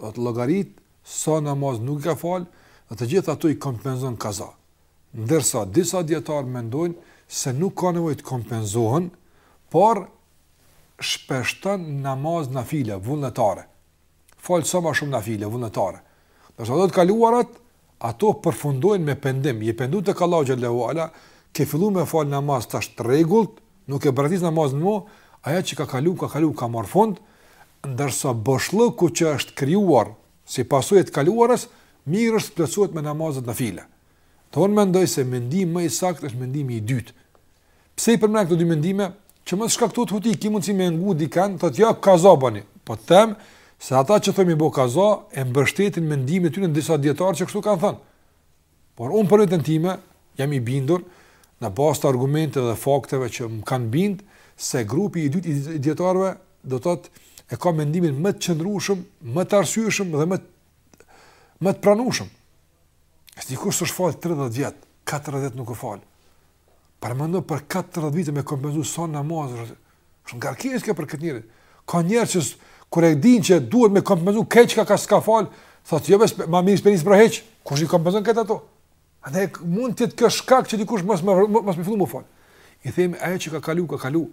do të llogarit sa namaze nuk i ka fal, dhe të gjitha ato i kompenzon kaza. Ndërsa disa dijetarë mendojnë se nuk ka nevojë të kompenzohen, por shpeshton namaz nafile vullnetare. Fal sa më shumë nafile vullnetare. Ndërsa ato të kaluarat Ato përfundojnë me pendim, je pendu tek Allahu xhelle ve ala, ke fillu me fal namaz tash të rregullt, nuk e braktis namazin më, ajo që ka kalu, ka kalu, ka marrë fund, ndërsa boshllëku që është krijuar si pasojë e të kaluarës, mirë është të plotësohet me namazet nafile. Thonë mendoj se mendimi më i saktë është mendimi i dytë. Pse i përmend këto dy mendime? Që mos shkaktohet huti, ki mundësi me ngu dikënd, thotë jo kaza bëni. Po të them se ata që thonë mi bë kaza e mbështetin mendimin e tyre në disa dijetarë që kështu kanë thënë. Por unë për veten time jam i bindur në bazë të argumenteve dhe fakteve që më kanë bind se grupi i dytë i dijetarëve do të thotë e ka mendimin më të qëndrueshëm, më të arsyeshëm dhe më më të pranueshëm. E se dikush s'është fal 30 vjet, 40 nuk e fal. Paramendo për 40 vite me kompenzu sa namaz, është ngarkesë kjo për këtë njeri. Ka njerëz që kur e din që duhet me kompenzu krejt çka s'ka fal, thotë jo besa ma mirë s'pe nis për hiç, kush i kompenzon krejt ato? Andaj mund të jetë kjo shkak që dikush mos me mos me fillu m'u fal. I them ajo që ka kalu, ka kalu.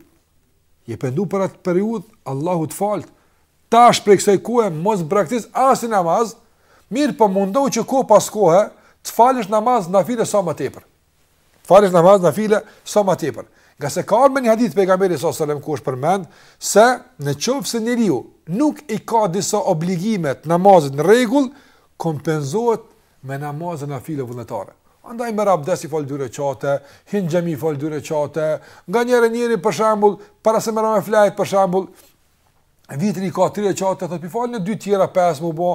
Je pendu për atë periudhë, Allahu të faltë. Tash prej kësaj kohe, mos braktis asnjë namaz, mirëpo mundohu që kohë pas kohë, të falësh namaz nafile sa më tepër. Falësh namaz nafile sa më tepër. Ngase ka ardhur me një hadith Pejgamberi alejhi selam ku është përmend se në qoftë se njeriu nuk i ka disa obligime të namazit në rregull, kompenzohet me namazet nafile vullnetare. Andaj merr abdes i fal dy rekate, hin n'xhami i fal dy rekate, nganjëherë njeriu për shembull, para se me ra me flejt për shembull, vitri i ka 3 rekate, thotë pi fal edhe 2 tjera 5 m'u bo,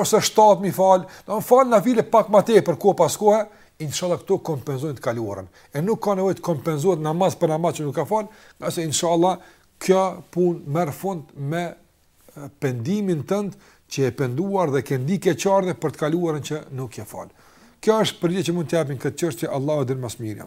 ose 7 m'i fal, do të fal nafile pak më tepër kohë pas kohë, inshallah këto kompenzojnë të kaluarën. E nuk ka nevojë të kompenzohet namaz për namaz që nuk ka fal, ngase inshallah kjo punë merr fund me pendimin tënd që je penduar dhe ke ndi keqardhje për të kaluarën që nuk je fal. Kjo është përgjigje që mund ta jap në këtë çështje Allahu e di më së miri.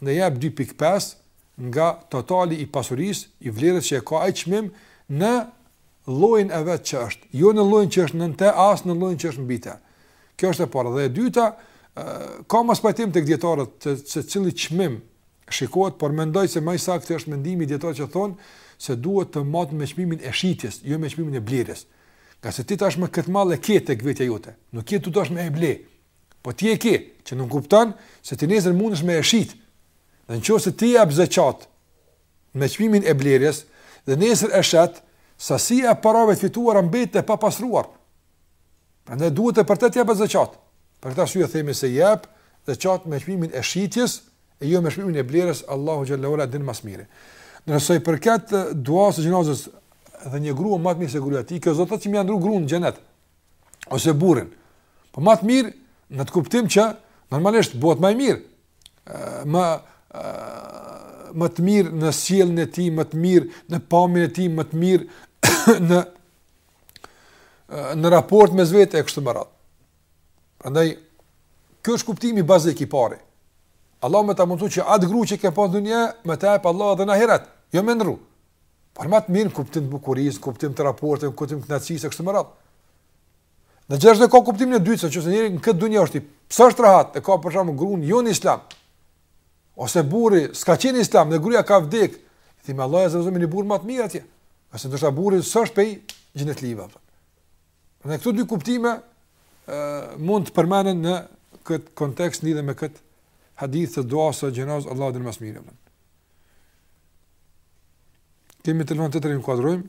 Andaj jep dy pikë pesë nga totali i pasurisë, i vlerës që e ka ai çmim në llojin e vet që është, jo në llojin që është nën të, as në llojin që është mbi të. Kjo është e para dhe e dyta, ka mospajtim tek dijetarët se cili çmim shikohet, por mendoj se më i saktë është mendimi i dijetarëve që thonë se duhet të matet me çmimin e shitjes, jo me çmimin e blerjes. Ngase ti tashmë këtë mall e ke tek vetja jote. Nuk je tu dasht me e ble. Po ti e ke, që nënkupton se ti nesër mundesh me e shit. Dhe në qoftë se ti jep zeqat me çmimin e blerjes dhe nesër e shet, sasia e parave të fituara mbetet e papastruar. Prandaj duhet edhe për te të japë zeqat. Për këtë arsye themi se jep zeqat me çmimin e shitjes e jo me çmimin e blerjes, Allahu xhelle ue ala din ma së miri. Ndërsa sa i përket duasë së xhenazes dhe një grua ma të mirë se gruaja e tij, kjo s'do të thotë që me ia ndrru grun në xhenet, ose burrin. Po më të mirë në atë kuptim që normalisht bëhet më i mirë. më më të mirë në sjelljen e tij, më të mirë në pamjen e tij, më të mirë në në raport me vetë e kështu me radhë. Prandaj kjo është kuptimi bazik i parë. Allahu me ta mundësu që atë gru që e ke pas në dynja, me ta jep Allahu edhe në ahiret, jo me ndrru, Por më të mirë kuptim të bukurisë, kuptim të raportit, kuptim të kënaqësisë kështu me radhë. Mirëpo e ka kuptimin e dytë se nëse njëri në këtë dunjë është i pse është rahat, e ka për shkak të gruan jo në islam. Ose burri s'ka qenë islam, dhe gruaja ka vdek. Themi Allahu azza jepi një burrë më të mirë atje. Ose ndoshta burri s'është prej xhenetlive. Në këto dy kuptime ë mund të përmenden në këtë kontekst lidhur me këtë hadith të duas së xhenazes Allahu e di më së miri. Kemi telefonatë të re, ju dëgjojmë.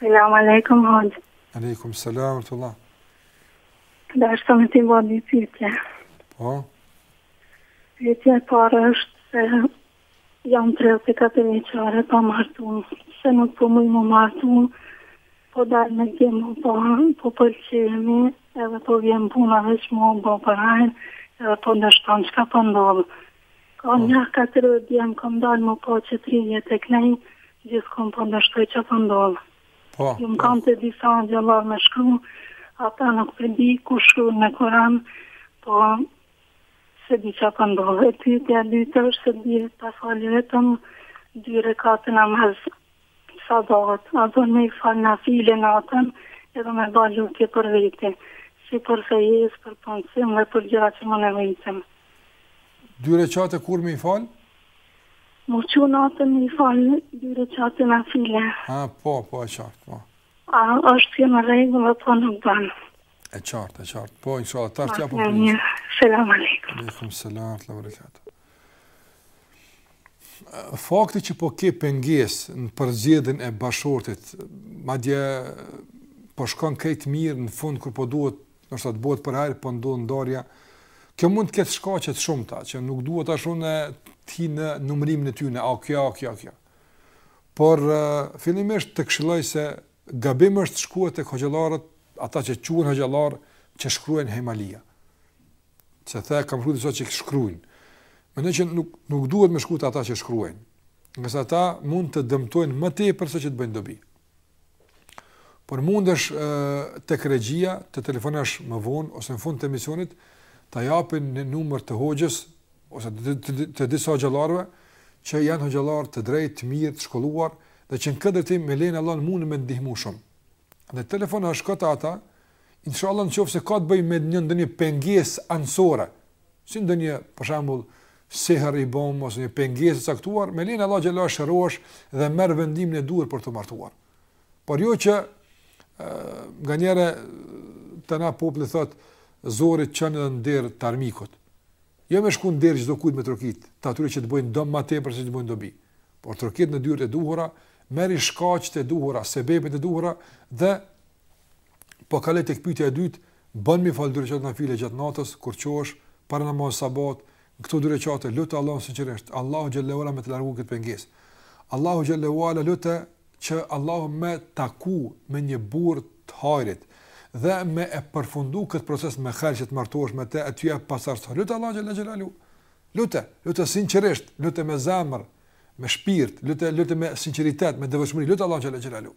Selam aleikum, hoxhë. Aleikum, selam rahmetullah. Deshta me ti bo dy pytje. Po? Pytja e parë është se jam 34 vjeçare e pamartun. Se nuk po muj me u martu, Po dal me ti mo po po pëlqejemi edhe po vjen puna veç me u bo për hajr edhe po dështon çka po ndodh ka nja katër djem kom dal me u pa po që tri vjet e knej gjithkun po dështoj çka po ndodh po jom kanë te disa hoxhallarë me shkru ata nuk po e di kanë shkru me kuran po s'e di çka po ndodh e pytja e dytë është se jom tu i falë vetëm dy rekate namaz Sabahut, a bon me i fal nafile natën edhe me ba lutje për vete, si për fejesë, për punësim dhe për gjëra që më nevojiten? Dy rekate kur me i fal? M'u çu natën me i fal dy rekate nafile. Ha, po, po, e qartë, po. A është kjo në rregull apo nuk bën? E qartë, e qartë. Po, inshallah, të përgjigjem. Selam aleikum. Aleikum selam, selam aleikum. fakti që po ke pengesë në përzgjedhjen e bashkëshortit, madje po shkon krejt mirë në fund kur po duhet, ndoshta të bëhet për hajr, po ndodh ndarja, kjo mund të ketë shkaqe të shumta, që nuk duhet tash të hyjmë në numrimin e tyne, a kjo, a kjo, a kjo. Por, fillimisht të këshilloj se gabim është shkuarja tek hoxhallarët, ata që quhen hoxhallarë, që shkruejn hajmalia. Se the kam shkuar te disa që shkruajnë. Mendoj që nuk nuk duhet me shku te ata që shkruajnë. Ngase ata mund të dëmtojnë më tepër se ç'të bëjnë dobi. Por mundesh tek regjia të telefonosh më vonë ose në fund të emisionit ta japin një numër të hoxhës ose të, të, të, të disa hoxhallarëve që janë hoxhallarë të drejtë, të mirë, të shkolluar dhe që në këtë drejtim me lejen e Allahut munden me ndihmu shumë. T'i telefonosh ata, ata Inshallah në qoftë se ka të bëjë me një ndonjë pengesë anësore, si ndonjë për shembull sehr i bom ose një pengesë e caktuar, me lejen e Allahut xhelalu shërohesh dhe merr vendimin e duhur për të martuar. Por jo që nganjëherë te na populli thot zori t'çon në derë të armikut. Jo me shku n'derë çdokujt me trokit, të atyre që të bëjnë dëm më tepër se të bëjnë dobi. Por trokit në dyert e duhura, merri shkaqet e duhura, sebepet e duhura dhe Po kaloj tek pyetja e dytë, bën me i fal dy rekate nafile gjatë natës kur çohesh para namazit t'sabahit, këto dy rekate lute Allahun sinqerisht, Allahu xhele ue ala me të largu këtë pengesë. Allahu xhele ue ala lute që Allahu me t'taku me një burrë të hajrit dhe me e përfundu këtë proces me hajr që të martohesh me te, e ty e pasarësor. Lute Allahun xhele xhelaluhu. Lute, lute sinqerisht, lute me zemër, me shpirt, lute, lute me sinqeritet, me devotshmëri. Lute Allahun xhele xhelaluhu.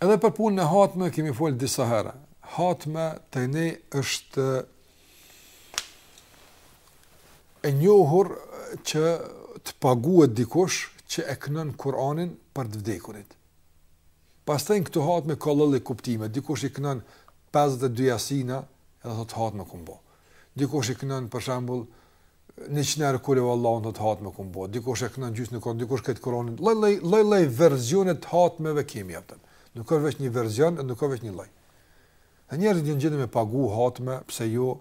Edhe për punën e hatme kemi fol disa herë. Hatme te ne është e njohur që të paguhet dikush që e knon Kur'anin për të vdekurit. Pastaj në këto hatme ka lloj-lloj kuptime. Dikush i knon 52 jasina dhe thotë hatme kam bo. Dikush i knon për shembull 100 herë kul huvallahun, thotë hatme kam bo, dikush e kënon gjysmën e Kur'anit, dikush krejt Kur'anin, lloj-lloj lloj-lloj versione të hatmeve kemi aftën. Nuk është vetëm një version, nuk është vetëm një lloj. Dhe njerëzit janë n'gjendje me pagu hatme, pse jo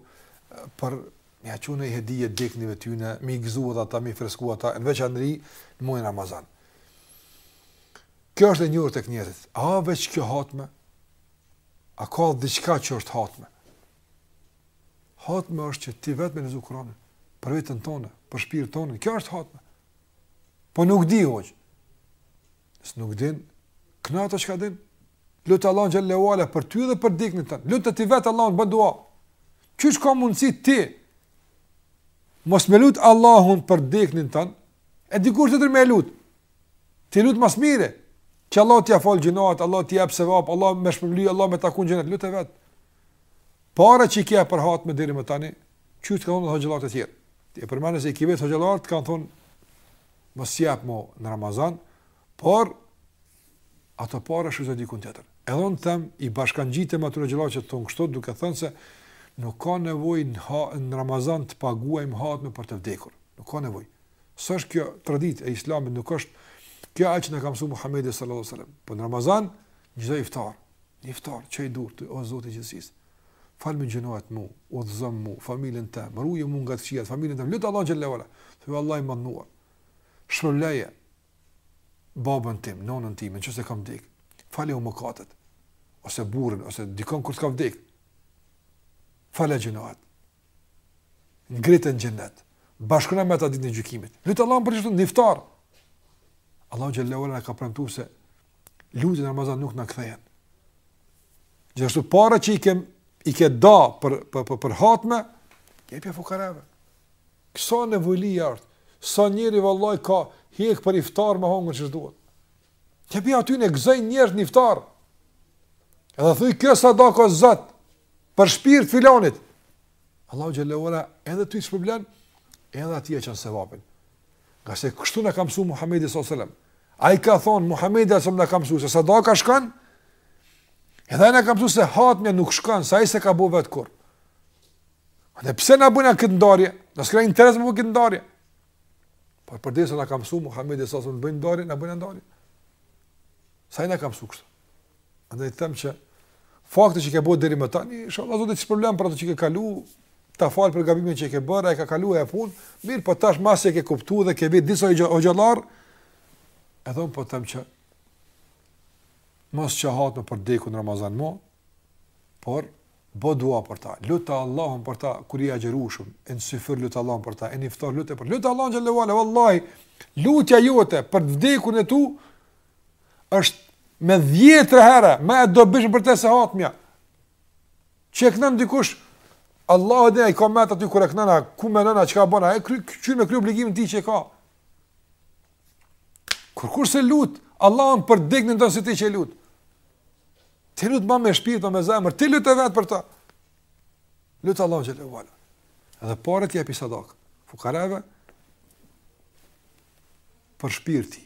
për me ja çu një hedije t'dekunve t'tyne, me i gëzu edhe ata, me i fresku ata, në veçanëri në muajin Ramazan. Kjo është e njohur te njerëzit. A veç kjo hatme? A ka diçka që është hatme? Hatme është që ti vetë me lexu Kur'anin, për veten tonde, për shpirt tond, kjo është hatme. Po nuk di, hoxhë. Nëse nuk din, kno ato çka din, lute Allahun xhele ue ala për ty dhe për t'dekunin tond, lute ti vetë Allahun, bën dua. Qysh ka mundësi ti, mos me lut Allahun për t'dekunin tond, e dikush tjetër me lut, ti lute ma s'miri, që Allahu t'ja falë gjynahet, Allahu t'i japë sevape, Allahu me shpërbly, Allahu me t'taku n'xhenet, lute vetë. Para që i ke jap për hatme deri më tani, që të kanë thonë edhe hoxhallarë të tjerë. Ti e përmene se i ke vet hoxhallarët, të kanë thonë mos jep mo në Ramazan, por ato para shpenzoji dikun tjetër. Edhe unë them, i bashkangjitem hoxhallarëve që të thonë kështu, duke thënë se nuk ka nevojë në, ha, në Ramazan të paguajmë hatme për të vdekur. Nuk ka nevojë. S'është kjo traditë e islamit, nuk është kjo që na ka msu Muhammedi sallallahu sallam. Po në Ramazan, Çdo iftar, iftar çoj durt o Zot i gjithësisë. Falmi gjynahet mu, udhëzom mu, familjen tem, më ruje mu nga të kqijat, familjen tem, lute Allahun xhele ve ala, thuj o Allah i madhnuar, shpërbleje, babën tim, nonën tim, në qoftë se kanë vdek, faljau mëkatet, ose burrin, ose dikon kush të ka vdek, fali gjynahet, ngriti në xhenet, bashkona me ta ditën e gjykimit, lute Allahun për qeto në iftar, Allahu xhele ve ala na ka premtu se, Lutjen në Ramazan nuk na e kthen. Gjithashtu paret që i ke, i ke da për për për, për hatme, jepja fukarave. Ka sa nevoli asht, sa njëri vallahi ka hek për iftar me hongër ç'duhet. Jepja atyne, gëzoj njerëzit në iftar. Edhe thuj kjo sadaka Zot për shpirt t'filanit. Allahu xhele ve ala edhe ty t'shpërblen, edhe atij ia çon sevapin. Ngase kështu na ka msu Muhammedi s.a.s. Ai ka thonë, Muhammedi a.s. na ka msu, se sadaka shkon, edhe ai na ka msu se hatmja nuk shkon, se ai s'e ka bo vetë kurrë. Edhe pse na bojna këtë ndarje? Na s'kena interes me bo këtë ndarje. Por përderisa na ka msu, Muhammedi s.a.s. na bojna ndarje, na bojna ndarje. Se ai na ka msu kështu. Andaj them që fakti që ke bërë deri më tani, inshallah zoti të shpërblen për atë që ke kalu, ta fal për gabimin që ke bërë, ajo ka kalu ajo punë, mirëpo tash masi e ke kuptuar dhe ke vet disa hoxhallarë, edhe unë po them që mos ço hatme për t'vdekun n'Ramazan mo, por bo dua për ta, lute Allahun për ta, kur je agjërueshëm, e në syfyr lute Allahun për ta, e në iftar lute për, lute Allahun xhele ve ala, vallahi, lutja jote për t'vdekunit e tu, është me dhjetëra herë më e dobishme për të se hatmja. Që e këndan dikush Allahu e di, ai ka mend aty kur e këndan ku mendon a çka bën ai kry kry me kry obligimin e tij që ka. Kurkush s'e lut Allahun për t'dekunit tond si ti që e lut. Ti lut ma me shpirt me zemër, ti lut edhe për ta. Lute Allahun xhele ve ala. Edhe paret i jep sadaka. Fukarave për shpirti.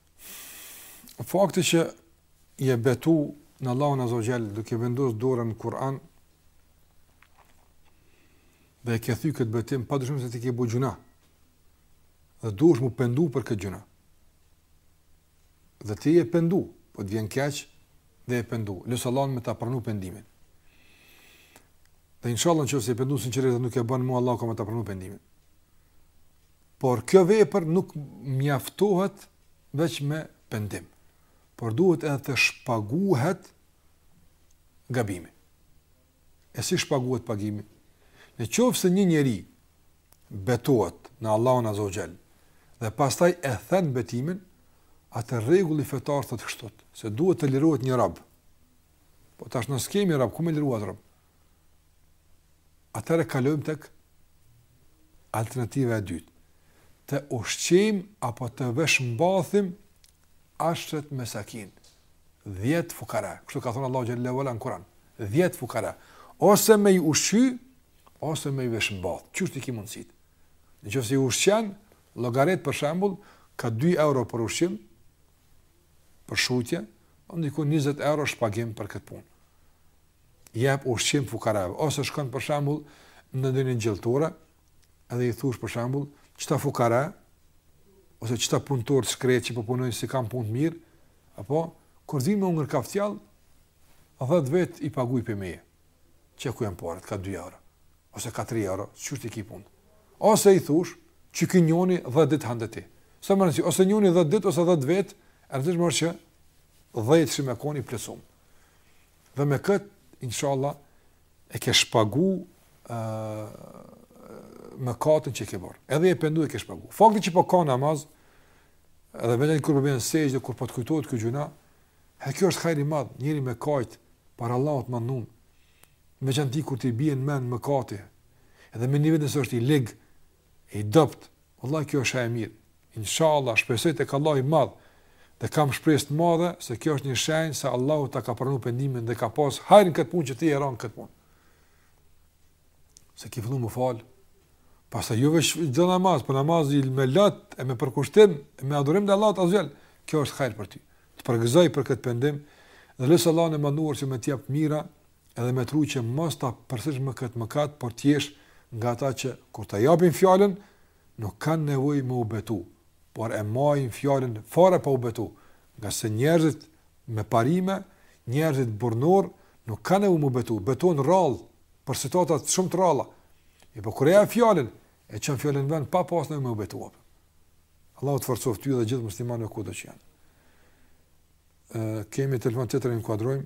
Fakti që je betu në Allahun Azze ve Xhel duke vendosur dorën në Kur'an dhe e ke thy këtë betim pa dyshim se ti ke bo gjynah. Dhe duhesh m'u pendu për këtë gjynah. Dhe ti je pendu, po të vjen keq dhe je pendu. Lus Allahun me ta pranu pendimin. Dhe inshallah në qoftë se je pendu sinqerisht nuk e bën mo Allahu ka me ta pranu pendimin. Por kjo vepër nuk mjaftohet veç me pendim, por duhet edhe të shpaguhet gabimi. E si shpaguhet pagimi? Në qoftë se një njeri betohet në Allahun Azze ue Xhel dhe pastaj e then betimin, atëherë rregulli fetar thotë kështu, se duhet të lirohet një rob. Po tash na s'kemi rob, ku me liru at rob? Atëherë kalojmë tek alternativa e dytë. Të ushqejmë apo të veshmbathim ashrete mesakin, 10 fukara. Kështu ka thënë Allahu xhel-le ue ala në Kur'an, 10 fukara. Ose me i ushqy, ose me i veshmbath. Qysh i ke mundësit? Në qoftë se i ushqen, llogarit për shembull, ka 2 euro për ushqim, për shujtje, po dikun 20 euro shpagim për këtë punë. jep ushqim fukarave, ose shkon për shembull në ndonjë gjelltore, edhe i thu për shembull, qëta fukara, ose qëta punëtorë të shkretë që po punojnë po s'i kanë punët mirë, apo kur vijnë me hongër kafjall, 10 vet i paguaj për meje. Qe ku janë parat, ka 2 euro ose ka 3 euro, qysh i ki punët. Ose i thu, qiky njëri 10 ditë ha ndër ti. S'ka rëndësi, ose njëri 10 ditë ose 10 vet, rëndësishmë që 10-shi me kon i plotësum. Dhe me kët inshallah e ke shpagu ë mëkatin që ke bërë. Edhe je pendu e ke shpagu. Fakti që po kan n'namaz, edhe vetëm kur po bën sexhde, kur po të kujtohet ky gjynah, e kjo është hajri madh, njeri me kajt para Allahut t'Madhnum. Me qa ti kur ti bie në mend mëkati, edhe me ni veten se është i lig, i dobt, wallahi kjo është e mirë. Inshallah, shpresoj tek Allahu i Madh dhe kam shpresë të madhe se kjo është një shenjë se Allahu ta ka pranuar pendimin dhe ka pas hajr në këtë punë që ti je ra n'këtë punë. Se ki fillu m'u fal. Pastaj jo veç çdo namaz, por namazi me lot e me përkushtim, e me adhurim të Allahut azze ue xhel. Kjo është hajr për ty. Të përgëzoj për këtë pendim dhe lus Allahun e Madhëruar që me ta pranu edhe me t'ru që mos ta përsëritësh më këtë mëkat, por të jesh nga ata që kur ta japin fjalën, nuk kanë nevojë me u betu, por e majin fjalën fare pa u betu, ngase njerëzit me parime, njerëzit burrnorë nuk kanë nevojë me u betu, betohen rrallë për situata shumë të rralla. E po kur e jap fjalën, e çon fjalën n'vend pa pas nevojë me u betu. Allahu të forcoftë ty dhe gjithë muslimanët kudo që janë. Ë kemi telefon tjetër e dëgjojmë.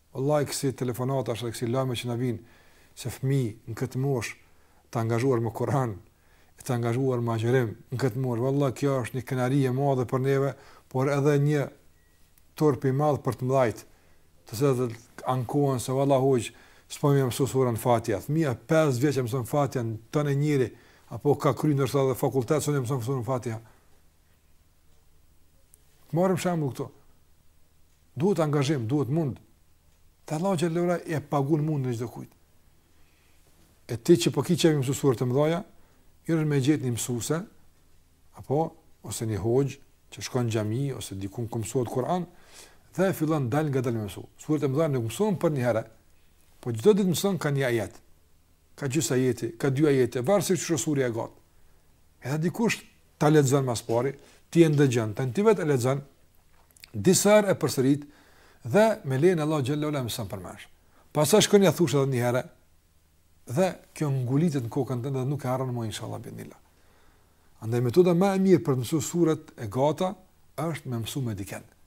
Wallai kësi telefonatash dhe kësi lajme që na vijnë se fëmijë në këtë moshë të angazhuar me Kur'an e të angazhuar me agjërim në këtë moshë wallai kjo është një krenari e madhe për neve, por edhe një turp i madh për të mëdhenjt, të cilët ankohen se valla hoxh s'po më mësu surën Fatiha. Fëmija 5 vjeç e mëson Fatihan, tani njeri apo ka kry ndoshta edhe fakultet s'un e mëson surën Fatiha. Marrim shembull këto. Duhet angazhim, duhet mund. Allahu xhele e pagun mundin e gjithkujt. E ti që po ki qejf me i mësu suret e mëdhaja, duhet me gjet një mësues, apo, ose një hoxhë, që shkon n'xhami, ose dikun ku mësohet Kur'an, dhe e fillon dalëngadalë me mësu. Surët e mëdha nuk mësohen për një herë, po çdo ditë mëson ka një ajet. Ka gjysë ajeti, ka dy ajete, varësisht çfarë sure e gatë. Edhe dikush ta lexon ma s'pari, ti e ndëgjon, tani ti vetë e lexon, disa herë e përsërit, dhe me lejen e Allahut xhele ue ala e mëson përmendsh. Pastaj shkon e thush edhe një herë, dhe kjo ngulitet në kokën tënde dhe nuk e harron më, insha Allah, biidhnilah. Andaj metoda ma e mirë për me mësu surat e gata, është me mësu me diken.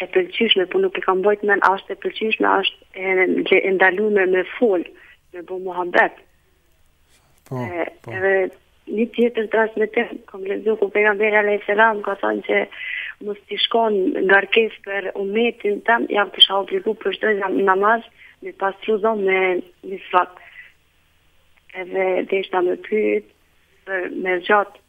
e pelqyshme po nuk e kam mbajt men a është e pelqyshme a është e e ndalume me fol me bo muhabet po, e, po. edhe një tjetër transmitim kom lezu ku Pejgamberi alejhi selam ka thonë që mos t'ishte ngarkesë për umetin tem jam të shau brigu për secilin namaz me pas t'urdhëron me misvak edhe dhe ishta me pyjt për me gjatë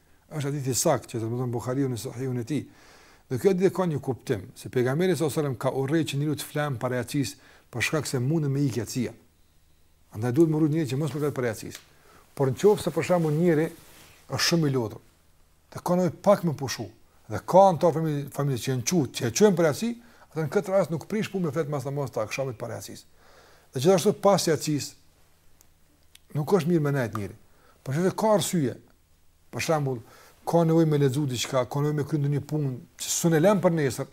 Është hadith i saktë që transmeton Buhariu në Sahihun e tij. Dhe kjo e ka një kuptim, se pejgamberi alejhi selam ka urrejt që njeriu të flenë para jacis, për shkak se mundet me i ikë jacia. Andaj duhet me u rujt njeri që mos me fjet para jacis. Por në qoftë se për shembull njeri është shumë i lodhur, dhe ka nevojë pak me pushu dhe ka anëtar familje, familjes që janë çut, që e çojnë para jacis, atë në këtë rast nuk prish punë me fjet mas namazit t'akshamit para jacis. Dhe gjithashtu pas jacis nuk është mirë me nejt njeri. Por n'qoftë se ka arsye, Për shembull, ka nevojë me lexu diçka, ka nevojë me kry ndonjë punë që s'un e lën për nesër.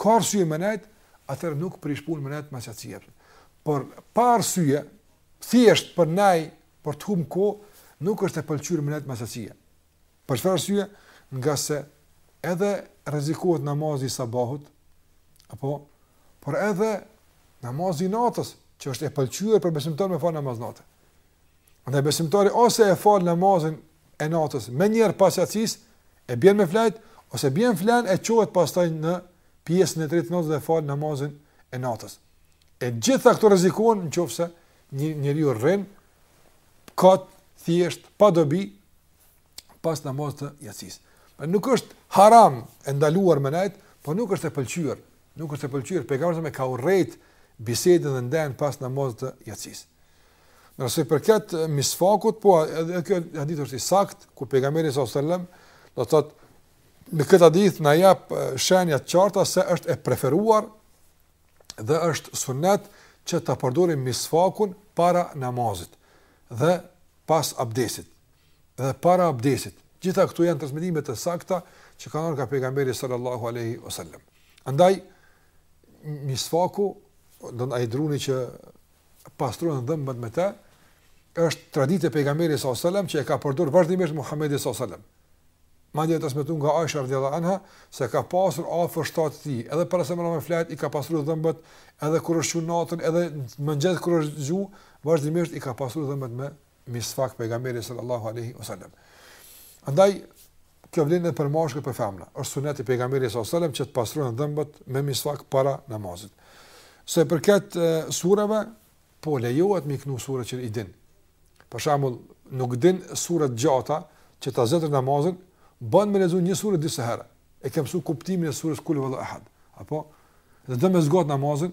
Ka arsye me nejt, atëherë nuk prish punë me nejt mas jacisë. Por pa arsye, thjesht për nai, për të humb kohë, nuk është e pëlqyer me nejt mas jacisë. Për çfarë arsye? Ngase edhe rrezikohet namazi i sabahut, apo por edhe namazi i natës, që është e pëlqyer për besimtarin me fal namaz natë. Andaj besimtari ose e fal namazin e natës menjëherë pas jacis e bjen me flejt ose bjen flen e çohet pastaj në pjesën e tretë t'natës dhe fal namazin e natës. T'gjitha këto rrezikohen n'qoftë se njeriu rrin kot thjesht pa dobi pas namazit të jacis. Pra nuk është haram e ndaluar me nejt, po nuk është e pëlqyer. Nuk është e pëlqyer pejgamberi e ka urrejt bisedën dhe ndejën pas namazit të jacis. Ndërsa i përket misfakut, po edhe ky hadith është i sakt, ku pejgamberi s.a.s. do të thotë, në këtë hadith na jep shenja të qarta se është e preferuar dhe është sunet që ta përdorim misfakun para namazit dhe pas abdesit. dhe para abdesit. Gjitha këto janë transmetime të sakta që kanë ardhur nga pejgamberi sallallahu alaihi wasallam. Andaj misfaku, domethënë ai druni që pastrohen dhëmbët me të, është traditë e pejgamberit sallallahu alaihi wasallam që e ka përdorur vazhdimisht Muhamedi sallallahu alaihi wasallam. Madje transmeton nga Aisha radhiyallahu anha se ka pasur afër shtratit tij, edhe para se me ra me fjet i ka pastru dhëmbët, edhe kur është çu natën, edhe në mëngjes kur është zgju, vazhdimisht i ka pastru dhëmbët me misfak pejgamberi sallallahu alaihi wasallam. Andaj kjo vlen edhe për meshkuj, për femra. Është sunet i pejgamberit sallallahu alaihi wasallam që të pastrohen dhëmbët me misfak para namazit. Sa i përket surave po lejohet me këndu sura që i din. Për shembull, nuk din sura të gjata që ta zgjatë namazin, bën me lexu një sure disa herë. E ke mësuar kuptimin e surës Kul huwallahu ahad. Apo dhe do me zgjat namazin,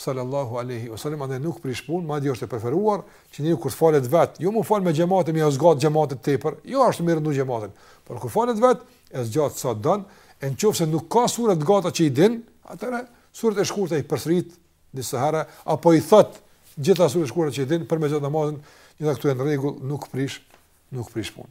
Sallallahu alejhi wa sallam andaj nuk prish punë, madje është e preferuar që njeriu kur falet vet, jo me fal me xhamatin, me zgjat xhamatin tepër, jo ashtu me rëndu xhamatin, por kur falet vet, e zgjat sa don, e nëse nuk ka sure të gjata që i din, atëherë surat e shkurta i përsërit disa herë apo i thot gjitha surat e shkurta që i din për me zgjat namazin, gjitha këto janë në rregull, nuk prish, nuk prish punë.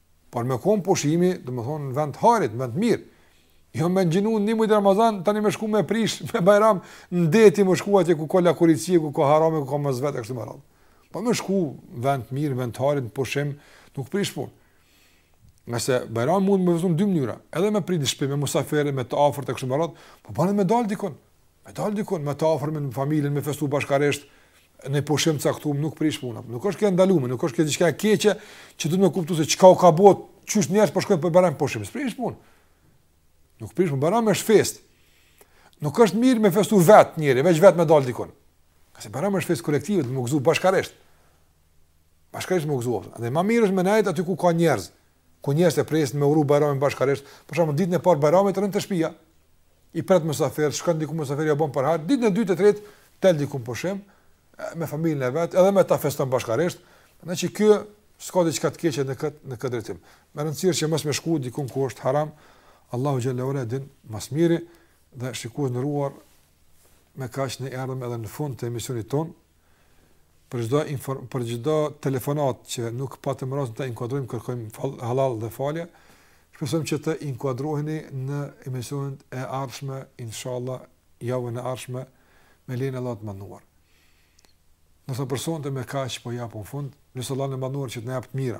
Por me kon pushim, domethënë në vend të hajrit, në vend të mirë. Jo me agjinu një muj Ramazan, tani me shku me prish, me bajram, në deti me shku atje ku ka lakuriqsi, ku ka harame, ku ka mëkate, e kështu me radhë. Po me shku në vend të mirë, në vend të hajrit, në pushim, nuk prish punë. Se Bajrami mund të me u festu në dy mënyra, edhe me prit në shtëpi me musafirë, me të afërt e kështu me radhë, po bën me dal dikun, Me dalë dikun, me të afërmit, me familjen, me festu bashkarisht, në ndonjë pushim të caktum, nuk prish punë. Nuk është kjo e ndalume, nuk është kjo diçka e keqe, që duhet me kuptu se çka u ka bo, qysh njerëz po shkojnë për Bajram pushim. S'prish pun. Nuk prish pun, Bajrami është fest. Nuk është mirë me festu vetë njeri, veç vetë me dalë dikun. Se Bajrami është fest kolektive, me u gëzu bashkarisht. Bashkarisht me u gëzu. Andaj ma mirë është me nejtë aty ku ka njerëz. ku njerëzit e presin me uru Bajramin bashkarisht, për shembull ditën e parë të Bajramit rrin te shtëpia. I pret mysafir, shkon diku mysafir ja bën për hajr, ditën e dytë e tretë del diku pushim me familjen e vet, edhe me ta feston bashkarisht. Edhe kjo s'ka diçka të keqe në këtë në këtë drejtim. Me rëndësi është që mos me shku, dikun ku është haram, Allahu xhele ve ala din ma s'miri dhe shikues të nderuar me kaq ne erdhëm edhe në fund të emisionit tonë. Për çdo për çdo telefonat që nuk patëm rastin ta inkuadrojmë, kërkojmë hallall dhe falje. Shpresojmë që të inkuadroheni në emisionet e ardhshme, inshallah, javën e ardhshme me lejen e Allahut të madhëruar. Nëse për sonte me kaq po i japim fund, lusim Allahun e madhëruar që të na japë të mira.